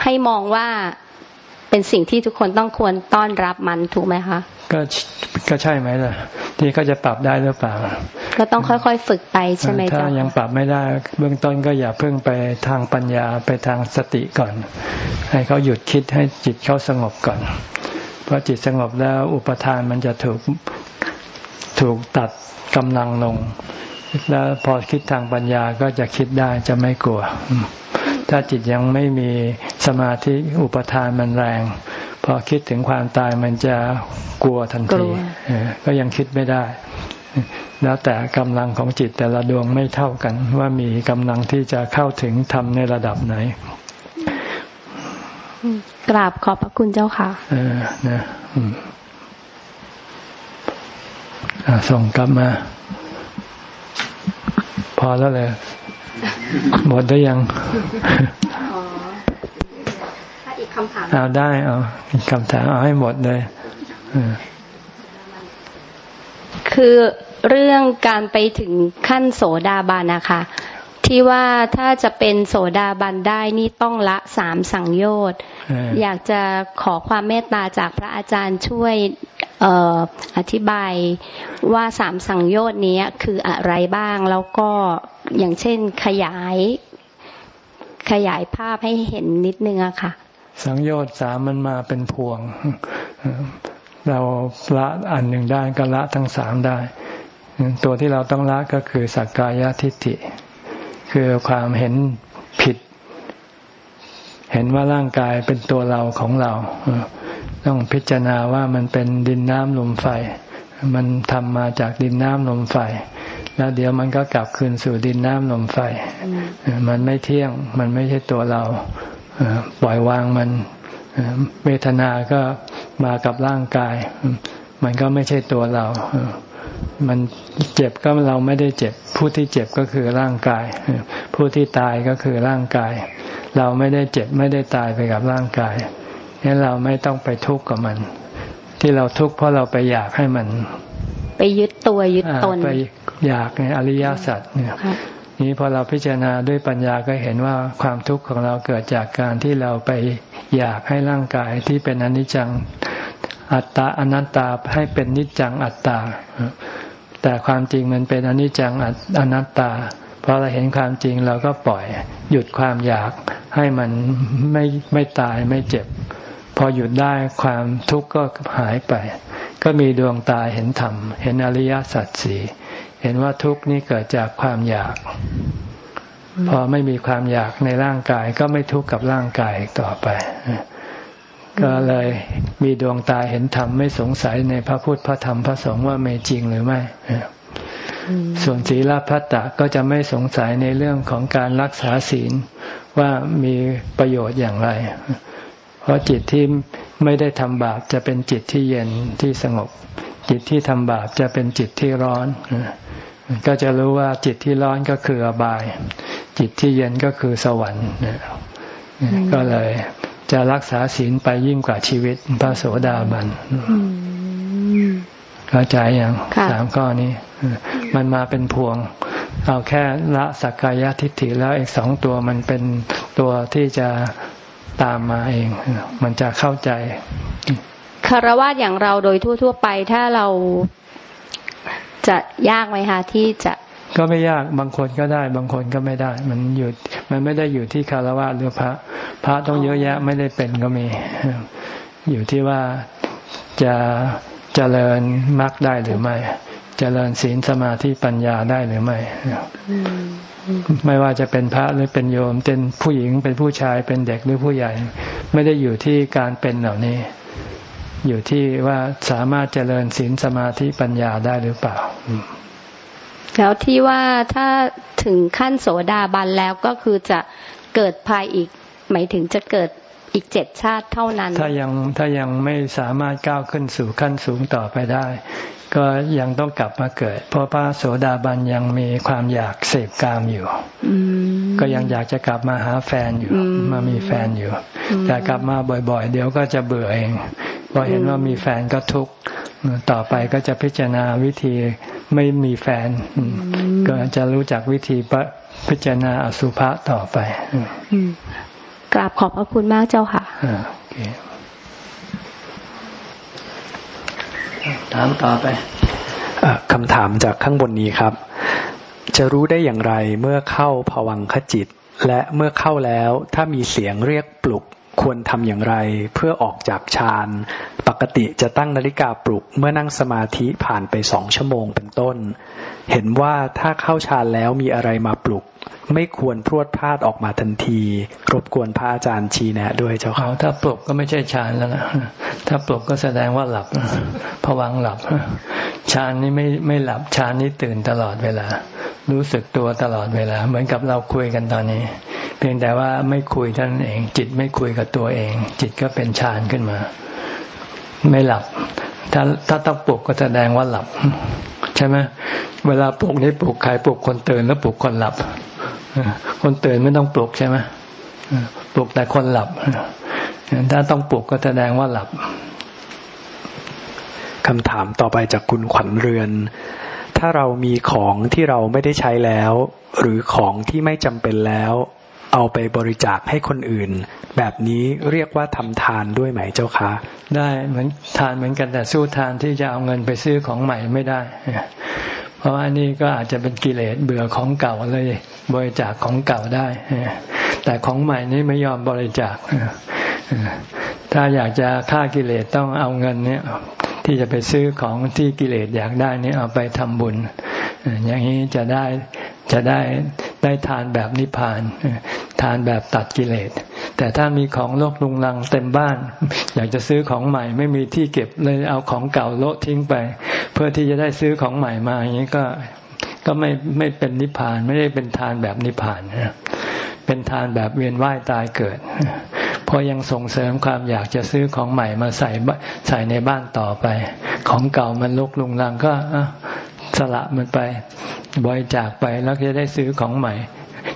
ให้มองว่าเป็นสิ่งที่ทุกคนต้องควรต้อนรับมันถูกไหมคะ ก็ก็ใช่ไหมล่ะ ที่เขาจะปรับได้หรือเปล่า ก็ต้องค่อยๆฝึกไปใช่ไหมจ๊ะถ้ายังปรับไม่ได้ เบื้องต้นก็อย่าเพิ่งไปทางปัญญาไปทางสติก่อน ให้เขาหยุดคิดให้จิตเขาสงบก่อน เพราะจิตสงบแล้วอุปทานมันจะถูก ถูกตัดกำลังลง แล้วพอคิดทางปัญญาก็จะคิดได้จะไม่กลัว ถ้าจิตยังไม่มีสมาธิอุปทานมันแรง พอคิดถึงความตายมันจะกลัวทันทีก็ยังคิดไม่ได้ แล้วแต่กำลังของจิตแต่ละดวงไม่เท่ากัน ว่ามีกำลังที่จะเข้าถึงทำในระดับไหนกราบขอบพระคุณเจ้าค่ะ เออ นะ ส่งกลับมา พอแล้วเลยหมดได้ยังถ้าอีกคำถามเอาได้ เอาอีกคำถามเอาให้หมดเลยคือเรื่องการไปถึงขั้นโสดาบันนะคะ ที่ว่าถ้าจะเป็นโสดาบันได้นี่ต้องละสามสังโยชน์ อยากจะขอความเมตตาจากพระอาจารย์ช่วย อธิบายว่าสามสังโยชน์นี้คืออะไรบ้างแล้วก็อย่างเช่นขยาย ขยายภาพให้เห็นนิดนึงอะค่ะ สังโยชน์สามมันมาเป็นพวง เราละอันหนึ่งได้ก็ละทั้งสามได้ ตัวที่เราต้องละก็คือสักกายทิฏฐิ คือความเห็นผิด เห็นว่าร่างกายเป็นตัวเราของเรา ต้องพิจารณาว่ามันเป็นดินน้ำลมไฟ มันทำมาจากดินน้ำลมไฟ แล้วเดี๋ยวมันก็กลับคืนสู่ดินน้ำลมไฟ มันไม่เที่ยง มันไม่ใช่ตัวเราปล่อยวางมันเวทนาก็มากับร่างกาย มันก็ไม่ใช่ตัวเรา มันเจ็บก็เราไม่ได้เจ็บ ผู้ที่เจ็บก็คือร่างกาย ผู้ที่ตายก็คือร่างกาย เราไม่ได้เจ็บไม่ได้ตายไปกับร่างกาย งั้นเราไม่ต้องไปทุกข์กับมัน ที่เราทุกข์เพราะเราไปอยากให้มัน ไปยึดตัวยึดตนไปอยากในอริยสัจเนี่ยนี้พอเราพิจารณาด้วยปัญญาก็เห็นว่าความทุกข์ของเราเกิดจากการที่เราไปอยากให้ร่างกายที่เป็นอนิจจังอัตตาอนัตตาให้เป็นนิจจังอัตตา แต่ความจริงมันเป็นอนิจจังอนัตตาพอเราเห็นความจริงเราก็ปล่อย หยุดความอยากให้มันไม่ไม่ตายไม่เจ็บ พอหยุดได้ความทุกข์ก็หายไป ก็มีดวงตาเห็นธรรม เห็นอริยสัจสี่เห็นว่าทุกข์นี้เกิดจากความอยาก พอไม่มีความอยากในร่างกายก็ไม่ทุกข์กับร่างกายต่อไป ก็เลยมีดวงตาเห็นธรรมไม่สงสัยในพระพุทธพระธรรมพระสงฆ์ว่าไม่จริงหรือไม่ส่วนศีลพัตตะก็จะไม่สงสัยในเรื่องของการรักษาศีลว่ามีประโยชน์อย่างไร เพราะจิตที่ไม่ได้ทำบาปจะเป็นจิตที่เย็นที่สงบ จิตที่ทำบาปจะเป็นจิตที่ร้อน ก็จะรู้ว่าจิตที่ร้อนก็คืออบาย จิตที่เย็นก็คือสวรรค์ก็เลยจะรักษาศีลไปยิ่งกว่าชีวิตพระโสดาบันเข้าใจอย่างสามข้อนี้ มันมาเป็นพวง เอาแค่ละสักกายทิฏฐิแล้วอีกสองตัวมันเป็นตัวที่จะ ตามมาเอง มันจะเข้าใจคารวะอย่างเราโดยทั่ว ๆ ไปถ้าเราจะยากไหมคะที่จะก็ไม่ยากบางคนก็ได้ บางคนก็ไม่ได้ มันอยู่มันไม่ได้อยู่ที่คารวะหรือพระ พระต้องเยอะแยะไม่ได้เป็นก็มี อยู่ที่ว่าจะเจริญมรรคได้หรือไม่ เจริญศีลสมาธิปัญญาได้หรือไม่ ไม่ว่าจะเป็นพระหรือเป็นโยม เป็นผู้หญิงเป็นผู้ชายเป็นเด็กหรือผู้ใหญ่ ไม่ได้อยู่ที่การเป็นเหล่านี้ อยู่ที่ว่าสามารถเจริญศีลสมาธิปัญญาได้หรือเปล่าแล้วที่ว่าถ้าถึงขั้นโสดาบันแล้วก็คือจะเกิดภายอีก หมายถึงจะเกิดอีกเจ็ดชาติเท่านั้น ถ้ายังถ้ายังไม่สามารถก้าวขึ้นสู่ขั้นสูงต่อไปได้ กก็ยังต้องกลับมาเกิด เพราะพระโสดาบันยังมีความอยากเสพกามอยู่ก็ยังอยากจะกลับมาหาแฟนอยู่ มามีแฟนอยู่ แต่กลับมาบ่อย ๆ เดี๋ยวก็จะเบื่อเองพอเห็นว่ามีแฟนก็ทุกข์ต่อไปก็จะพิจารณาวิธีไม่มีแฟน ก็จะรู้จักวิธีพิจารณาอสุภะต่อไปกราบขอบพระคุณมากเจ้าค่ะ ถามต่อไปคำถามจากข้างบนนี้ครับ จะรู้ได้อย่างไรเมื่อเข้าผวังขจิต และเมื่อเข้าแล้วถ้ามีเสียงเรียกปลุกควรทำอย่างไรเพื่อออกจากฌานปกติจะตั้งนาฬิกาปลุกเมื่อนั่งสมาธิผ่านไปสองชั่วโมงเป็นต้น เห็นว่าถ้าเข้าฌานแล้วมีอะไรมาปลุก ไม่ควรพรวดพลาดออกมาทันที รบกวนพระอาจารย์ชี้แนะ ด้วยเจ้าค่ะถ้าปลุกก็ไม่ใช่ฌานแล้วนะถ้าปลุกก็แสดงว่าหลับผวังหลับฌานนี้ไม่ไม่หลับฌานนี้ตื่นตลอดเวลา รู้สึกตัวตลอดเวลา เหมือนกับเราคุยกันตอนนี้ เพียงแต่ว่าไม่คุยท่านเอง จิตไม่คุยกับตัวเอง จิตก็เป็นฌานขึ้นมา ไม่หลับ ถ้าถ้าต้องปลุกก็แสดงว่าหลับ ใช่ไหมเวลาปลุกนี่ปลุกใครปลุกคนตื่นแล้วปลุกคนหลับ คนตื่นไม่ต้องปลุกใช่ไหมปลุกแต่คนหลับ ถ้าต้องปลุกก็แสดงว่าหลับคำถามต่อไปจากคุณขวัญเรือน ถ้าเรามีของที่เราไม่ได้ใช้แล้ว หรือของที่ไม่จำเป็นแล้ว เอาไปบริจาคให้คนอื่น แบบนี้เรียกว่าทำทานด้วยไหมเจ้าคะ ได้เหมือนทานเหมือนกันแต่สู้ทานที่จะเอาเงินไปซื้อของใหม่ไม่ได้ เพราะว่านี่ก็อาจจะเป็นกิเลสเบื่อของเก่าเลย บริจาคของเก่าได้ แต่ของใหม่นี่ไม่ยอมบริจาคถ้าอยากจะฆ่ากิเลสต้องเอาเงินเนี่ย ที่จะไปซื้อของที่กิเลสอยากได้นี่เอาไปทำบุญ อย่างนี้จะได้จะได้ได้ทานแบบนิพพาน ทานแบบตัดกิเลส แต่ถ้ามีของโลกลุงลังเต็มบ้าน อยากจะซื้อของใหม่ไม่มีที่เก็บเลยเอาของเก่าโละทิ้งไป เพื่อที่จะได้ซื้อของใหม่มาอย่างนี้ก็ก็ไม่ไม่เป็นนิพพานไม่ได้เป็นทานแบบนิพพานนะเป็นทานแบบเวียนว่ายตายเกิด เพราะยังส่งเสริมความอยากจะซื้อของใหม่มาใส่ใส่ในบ้านต่อไป ของเก่ามันลุกลุงลังก็สละมันไปบริจาคไปแล้วจะได้ซื้อของใหม่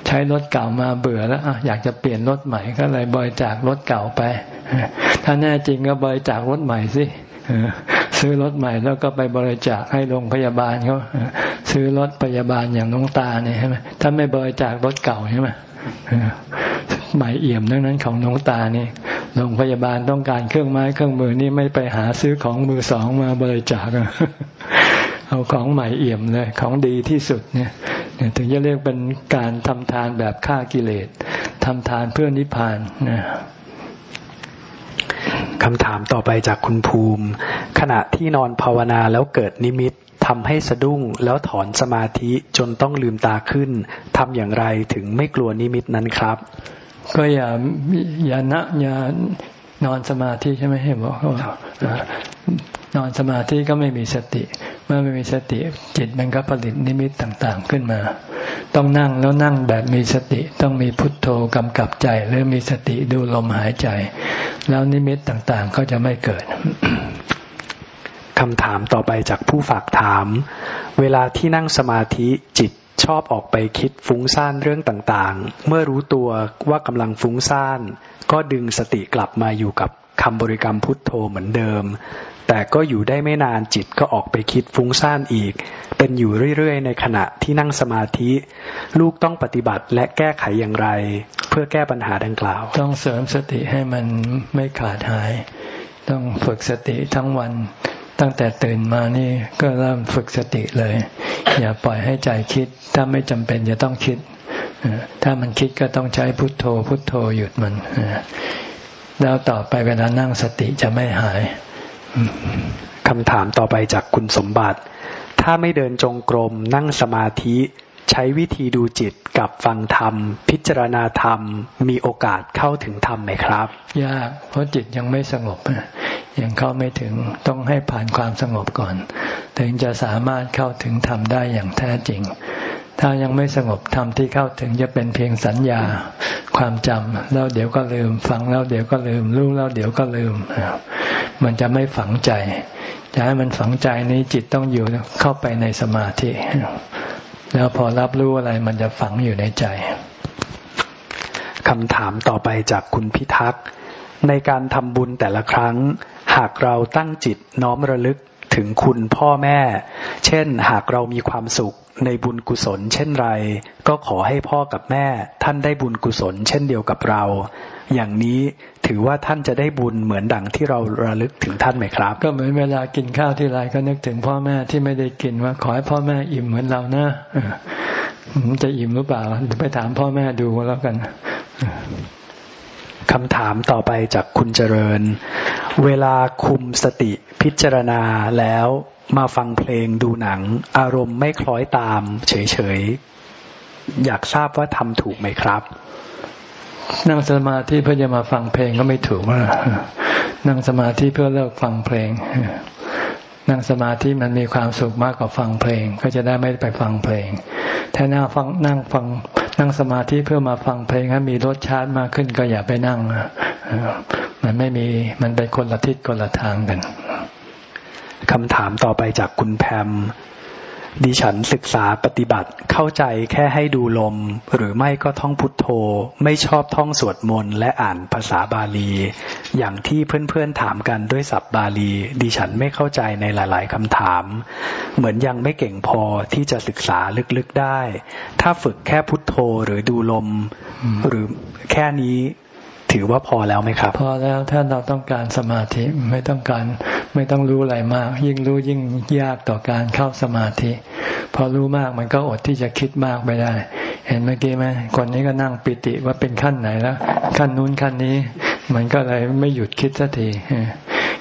ใช้รถเก่ามาเบื่อแล้วอยากจะเปลี่ยนรถใหม่ก็เลยบริจาครถเก่าไป ถ้าแน่จริงก็บริจาครถใหม่สิซื้อรถใหม่แล้วก็ไปบริจาคให้โรงพยาบาลเขาซื้อรถพยาบาลอย่างน้องตาเนี่ยใช่ไหมถ้าไม่บริจาครถเก่าใช่ไหม ใหม่เอี่ยมดังนั้นของน้องตานี่โรงพยาบาลต้องการเครื่องไม้เครื่องมือนี่ไม่ไปหาซื้อของมือสองมาบริจาคเอาของใหม่เอี่ยมเลย ของดีที่สุดเนี่ยถึงจะเรียกเป็นการทำทานแบบฆ่ากิเลสทำทานเพื่อนิพพานนะคำถามต่อไปจากคุณภูมิ ขณะที่นอนภาวนาแล้วเกิดนิมิต ทำให้สะดุ้งแล้วถอนสมาธิจนต้องลืมตาขึ้นทำอย่างไรถึงไม่กลัวนิมิตนั้นครับ ก็อย่าอย่านะอย่านอนสมาธิใช่ไหมเห็นบอกนอนสมาธิก็ไม่มีสติ เมื่อไม่มีสติจิตมันก็ผลิตนิมิตต่างๆขึ้นมา ต้องนั่งแล้วนั่งแบบมีสติ ต้องมีพุทโธกำกับใจ หรือมีสติดูลมหายใจ แล้วนิมิตต่างๆก็จะไม่เกิด คำถามต่อไปจากผู้ฝากถาม เวลาที่นั่งสมาธิจิตชอบออกไปคิดฟุ้งซ่านเรื่องต่างๆ เมื่อรู้ตัวว่ากำลังฟุ้งซ่าน ก็ดึงสติกลับมาอยู่กับคำบริกรรมพุทโธเหมือนเดิม แต่ก็อยู่ได้ไม่นานจิตก็ออกไปคิดฟุ้งซ่านอีก เป็นอยู่เรื่อยๆ ในขณะที่นั่งสมาธิ ลูกต้องปฏิบัติและแก้ไขอย่างไร เพื่อแก้ปัญหาดังกล่าว ต้องเสริมสติให้มันไม่ขาดหาย ต้องฝึกสติทั้งวัน ตั้งแต่ตื่นมานี่ก็เริ่มฝึกสติเลย อย่าปล่อยให้ใจคิด ถ้าไม่จำเป็นจะต้องคิด ถ้ามันคิดก็ต้องใช้พุทโธ พุทโธหยุดมัน แล้วต่อไปเวลานั่งสติจะไม่หายคำถามต่อไปจากคุณสมบัติ ถ้าไม่เดินจงกรมนั่งสมาธิ ใช้วิธีดูจิตกับฟังธรรม พิจารณาธรรม มีโอกาสเข้าถึงธรรมไหมครับ ยากเพราะจิตยังไม่สงบยังเข้าไม่ถึงต้องให้ผ่านความสงบก่อน ถึงจะสามารถเข้าถึงธรรมได้อย่างแท้จริง ถ้ายังไม่สงบธรรมที่เข้าถึงจะเป็นเพียงสัญญา ความจำแล้วเดี๋ยวก็ลืม ฟังแล้วเดี๋ยวก็ลืมรู้แล้วเดี๋ยวก็ลืม มันจะไม่ฝังใจจะให้มันฝังใจนี้จิตต้องอยู่เข้าไปในสมาธิ แล้วพอรับรู้อะไรมันจะฝังอยู่ในใจคำถามต่อไปจากคุณพิทักษ์ในการทำบุญแต่ละครั้ง หากเราตั้งจิตน้อมระลึกถึงคุณพ่อแม่ เช่น หากเรามีความสุขในบุญกุศล เช่นไร ก็ขอให้พ่อกับแม่ ท่านได้บุญกุศล เช่นเดียวกับเรา อย่างนี้ ถือว่าท่านจะได้บุญเหมือนดังที่เราระลึกถึงท่านไหมครับ ก็เหมือนเวลากินข้าวที่ไรก็นึกถึงพ่อแม่ที่ไม่ได้กินว่าขอให้พ่อแม่อิ่มเหมือนเรานะจะอิ่มหรือเปล่าไปถามพ่อแม่ดูแล้วกันคำถามต่อไปจากคุณเจริญ เวลาคุมสติพิจารณาแล้วมาฟังเพลงดูหนัง อารมณ์ไม่คล้อยตาม เฉยๆ อยากทราบว่าทำถูกไหมครับ นั่งสมาธิเพื่อจะมาฟังเพลงก็ไม่ถูกว่านั่งสมาธิเพื่อเลิกฟังเพลง นั่งสมาธิมันมีความสุขมากกว่าฟังเพลง ก็จะได้ไม่ไปฟังเพลงถ้านั่งฟังนั่งฟังนั่งสมาธิเพื่อมาฟังเพลงให้มีรสชาติมากขึ้นก็อย่าไปนั่งมันไม่มีมันเป็นคนละทิศคนละทางกันคำถามต่อไปจากคุณแพม ดิฉันศึกษาปฏิบัติเข้าใจแค่ให้ดูลม หรือไม่ก็ท่องพุทโธ ไม่ชอบท่องสวดมนต์และอ่านภาษาบาลี อย่างที่เพื่อนๆถามกันด้วยศัพท์บาลี ดิฉันไม่เข้าใจในหลาย ๆคำถาม เหมือนยังไม่เก่งพอที่จะศึกษาลึกๆได้ ถ้าฝึกแค่พุทโธหรือดูลม หรือแค่นี้ ถือว่าพอแล้วไหมครับ พอแล้วถ้าเราต้องการสมาธิไม่ต้องการไม่ต้องรู้อะไรมาก ยิ่งรู้ยิ่งยากต่อการเข้าสมาธิ พอรู้มากมันก็อดที่จะคิดมากไปได้ เห็นเมื่อกี้ไหมคนนี้ก็นั่งปิติว่าเป็นขั้นไหนแล้ว ขั้นนู้นขั้นนี้ มันก็เลยไม่หยุดคิดสักที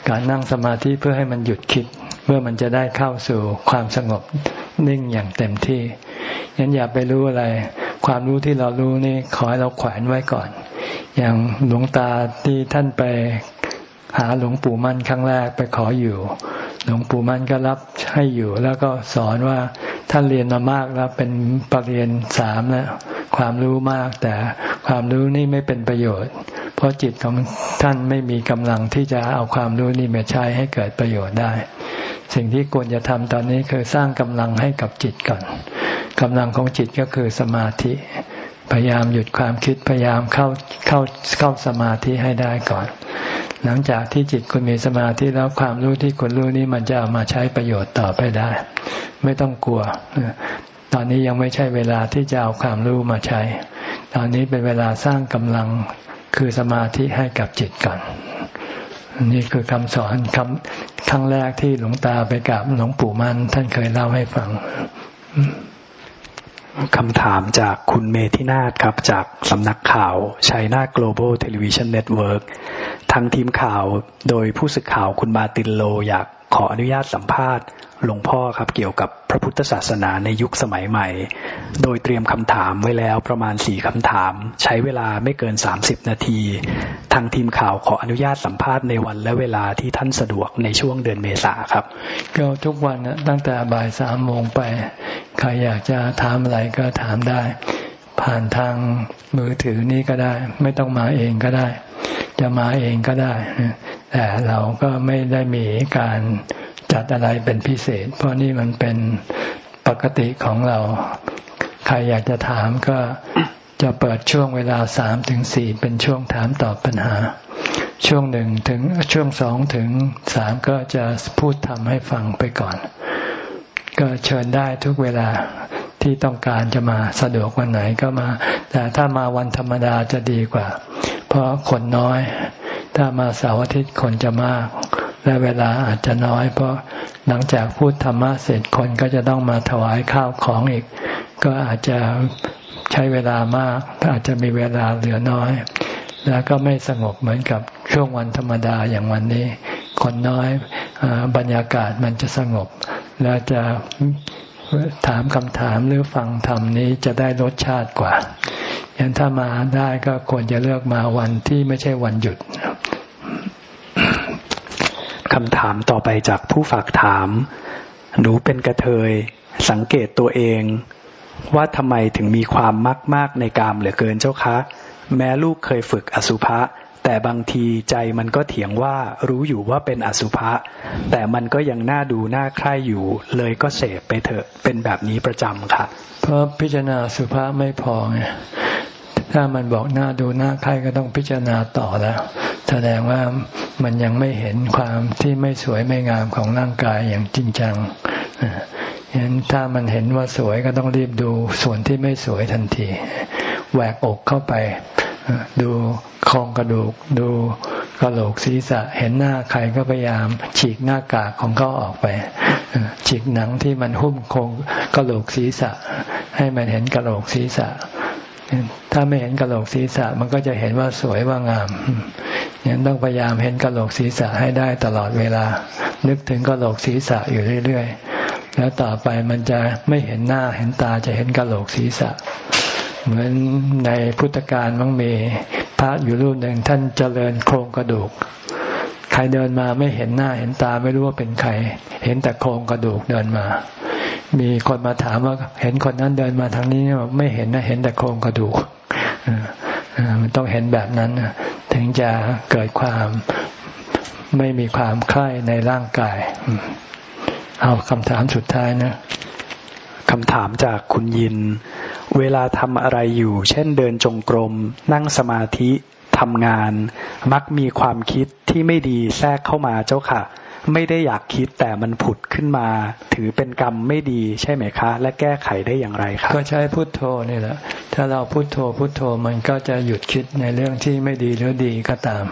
การนั่งสมาธิเพื่อให้มันหยุดคิด เพื่อมันจะได้เข้าสู่ความสงบ นิ่งอย่างเต็มที่ยันอย่าไปรู้อะไร ความรู้ที่เรารู้นี่ขอให้เราแขวนไว้ก่อน อย่างหลวงตาที่ท่านไปหาหลวงปู่มั่นครั้งแรกไปขออยู่ หลวงปู่มั่นก็รับให้อยู่ แล้วก็สอนว่าท่านเรียนมามากแล้วเป็นปรริญญาสามแล้วความรู้มากแต่ความรู้นี่ไม่เป็นประโยชน์ เพราะจิตของท่านไม่มีกำลังที่จะเอาความรู้นี่มาใช้ให้เกิดประโยชน์ได้ สิ่งที่ควรจะทำตอนนี้คือสร้างกำลังให้กับจิตก่อนกำลังของจิตก็คือสมาธิ พยายามหยุดความคิดพยายามเข้าเข้าเข้าสมาธิให้ได้ก่อน หลังจากที่จิตคุณมีสมาธิแล้วความรู้ที่คุณรู้นี้มันจะเอามาใช้ประโยชน์ต่อไปได้ ไม่ต้องกลัวตอนนี้ยังไม่ใช่เวลาที่จะเอาความรู้มาใช้ ตอนนี้เป็นเวลาสร้างกำลังคือสมาธิให้กับจิตก่อน นี่คือคำสอนคำครั้งแรกที่หลวงตาไปกับหลวงปู่มันท่านเคยเล่าให้ฟังคำถามจากคุณเมธินาศครับจากสำนักข่าว China Global Television Network ทางทีมข่าวโดยผู้สื่อข่าวคุณมาตินโลอยาก ขออนุญาตสัมภาษณ์หลวงพ่อครับเกี่ยวกับพระพุทธศาสนาในยุคสมัยใหม่ โดยเตรียมคำถามไว้แล้วประมาณสี่คำถาม ใช้เวลาไม่เกินสามสิบนาที ทางทีมข่าวขออนุญาตสัมภาษณ์ในวันและเวลาที่ท่านสะดวกในช่วงเดือนเมษาครับ ก็ทุกวันนะตั้งแต่บ่ายสามโมงไป ใครอยากจะถามอะไรก็ถามได้ ผ่านทางมือถือนี้ก็ได้ ไม่ต้องมาเองก็ได้ จะมาเองก็ได้ แต่เราก็ไม่ได้มีการจัดอะไรเป็นพิเศษ เพราะนี่มันเป็นปกติของเรา ใครอยากจะถามก็จะเปิดช่วงเวลาสามถึงสี่เป็นช่วงถามตอบปัญหา ช่วงหนึ่งถึงช่วงสองถึงสามก็จะพูดทำให้ฟังไปก่อน ก็เชิญได้ทุกเวลาที่ต้องการจะมาสะดวกวันไหนก็มา แต่ถ้ามาวันธรรมดาจะดีกว่า เพราะคนน้อย ถ้ามาเสาร์อาทิตย์คนจะมาก และเวลาอาจจะน้อย เพราะหลังจากพูดธรรมะเสร็จคนก็จะต้องมาถวายข้าวของอีก ก็อาจจะใช้เวลามากอาจจะมีเวลาเหลือน้อย แล้วก็ไม่สงบเหมือนกับช่วงวันธรรมดาอย่างวันนี้ คนน้อยอบรรยากาศมันจะสงบ แล้วจะถามคำถามหรือฟังธรรมนี้จะได้รสชาติกว่าอย่างถ้ามาได้ก็ควรจะเลือกมาวันที่ไม่ใช่วันหยุด คำถามต่อไปจากผู้ฝากถาม หนูเป็นกระเทย สังเกตตัวเอง ว่าทำไมถึงมีความมากมากในกามเหลือเกินเจ้าคะ แม้ลูกเคยฝึกอสุภะแต่บางทีใจมันก็เถียงว่ารู้อยู่ว่าเป็นอสุภะแต่มันก็ยังน่าดูน่าใคร่อยู่ เลยก็เสพไปเถอะเป็นแบบนี้ประจำค่ะ เพราะพิจารณาสุภาไม่พอไง ถ้ามันบอกหน้าดูหน้าใครก็ต้องพิจารณาต่อแล้ว แสดงว่ามันยังไม่เห็นความที่ไม่สวยไม่งามของร่างกายอย่างจริงจังฉะนั้นถ้ามันเห็นว่าสวยก็ต้องรีบดูส่วนที่ไม่สวยทันทีแหวกอกเข้าไป ดูโครงกระดูก ดูกระโหลกศีรษะเห็นหน้าใครก็พยายาม ฉีกหน้ากากของเขาออกไป ฉีกหนังที่มันหุ้มโครงกระโหลกศีรษะ ให้มันเห็นกระโหลกศีรษะ ถ้าไม่เห็นกระโหลกศีรษะมันก็จะเห็นว่าสวยว่างามยังต้องพยายามเห็นกระโหลกศีรษะให้ได้ตลอดเวลา นึกถึงกระโหลกศีรษะอยู่เรื่อยๆ แล้วต่อไปมันจะไม่เห็นหน้าเห็นตาจะเห็นกระโหลกศีรษะ เหมือนในพุทธการมังมีพระอยู่รูปหนึ่งท่านเจริญโครงกระดูก ใครเดินมาไม่เห็นหน้าเห็นตาไม่รู้ว่าเป็นใคร เห็นแต่โครงกระดูกเดินมา มีคนมาถามว่า เห็นคนนั้นเดินมาทางนี้ไม่เห็นนะเห็นแต่โครงกระดูกมันต้องเห็นแบบนั้นถึงจะเกิดความไม่มีความคล้ในร่างกาย เอาคำถามสุดท้ายนะคำถามจากคุณยิน เวลาทำอะไรอยู่ เช่นเดินจงกรม นั่งสมาธิทำงาน มักมีความคิดที่ไม่ดีแทรกเข้ามาเจ้าค่ะ ไม่ได้อยากคิดแต่มันผุดขึ้นมา ถือเป็นกรรมไม่ดีใช่ไหมคะ และแก้ไขได้อย่างไรครับก็ใช้พุทโธนี่แหละ ถ้าเราพุทโธพุทโธมันก็จะหยุดคิดในเรื่องที่ไม่ดีหรือดีก็ตาม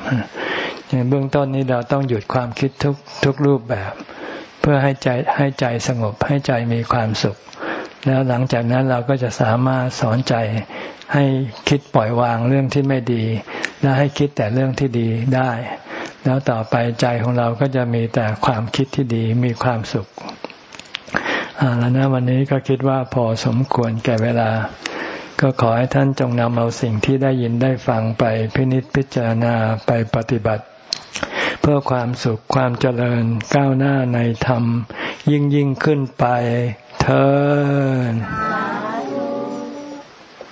อย่างเบื้องต้นนี้เราต้องหยุดความคิดทุกทุกรูปแบบ เพื่อให้ใจให้ใจสงบให้ใจมีความสุข แล้วหลังจากนั้นเราก็จะสามารถสอนใจให้คิดปล่อยวางเรื่องที่ไม่ดี และให้คิดแต่เรื่องที่ดีได้ แล้วต่อไปใจของเราก็จะมีแต่ความคิดที่ดีมีความสุขแล้วนะวันนี้ก็คิดว่าพอสมควรแก่เวลา ก็ขอให้ท่านจงนำเอาสิ่งที่ได้ยินได้ฟังไปพินิจพิจารณาไปปฏิบัติ เพื่อความสุขความเจริญก้าวหน้าในธรรม ยิ่งยิ่งขึ้นไปเธอ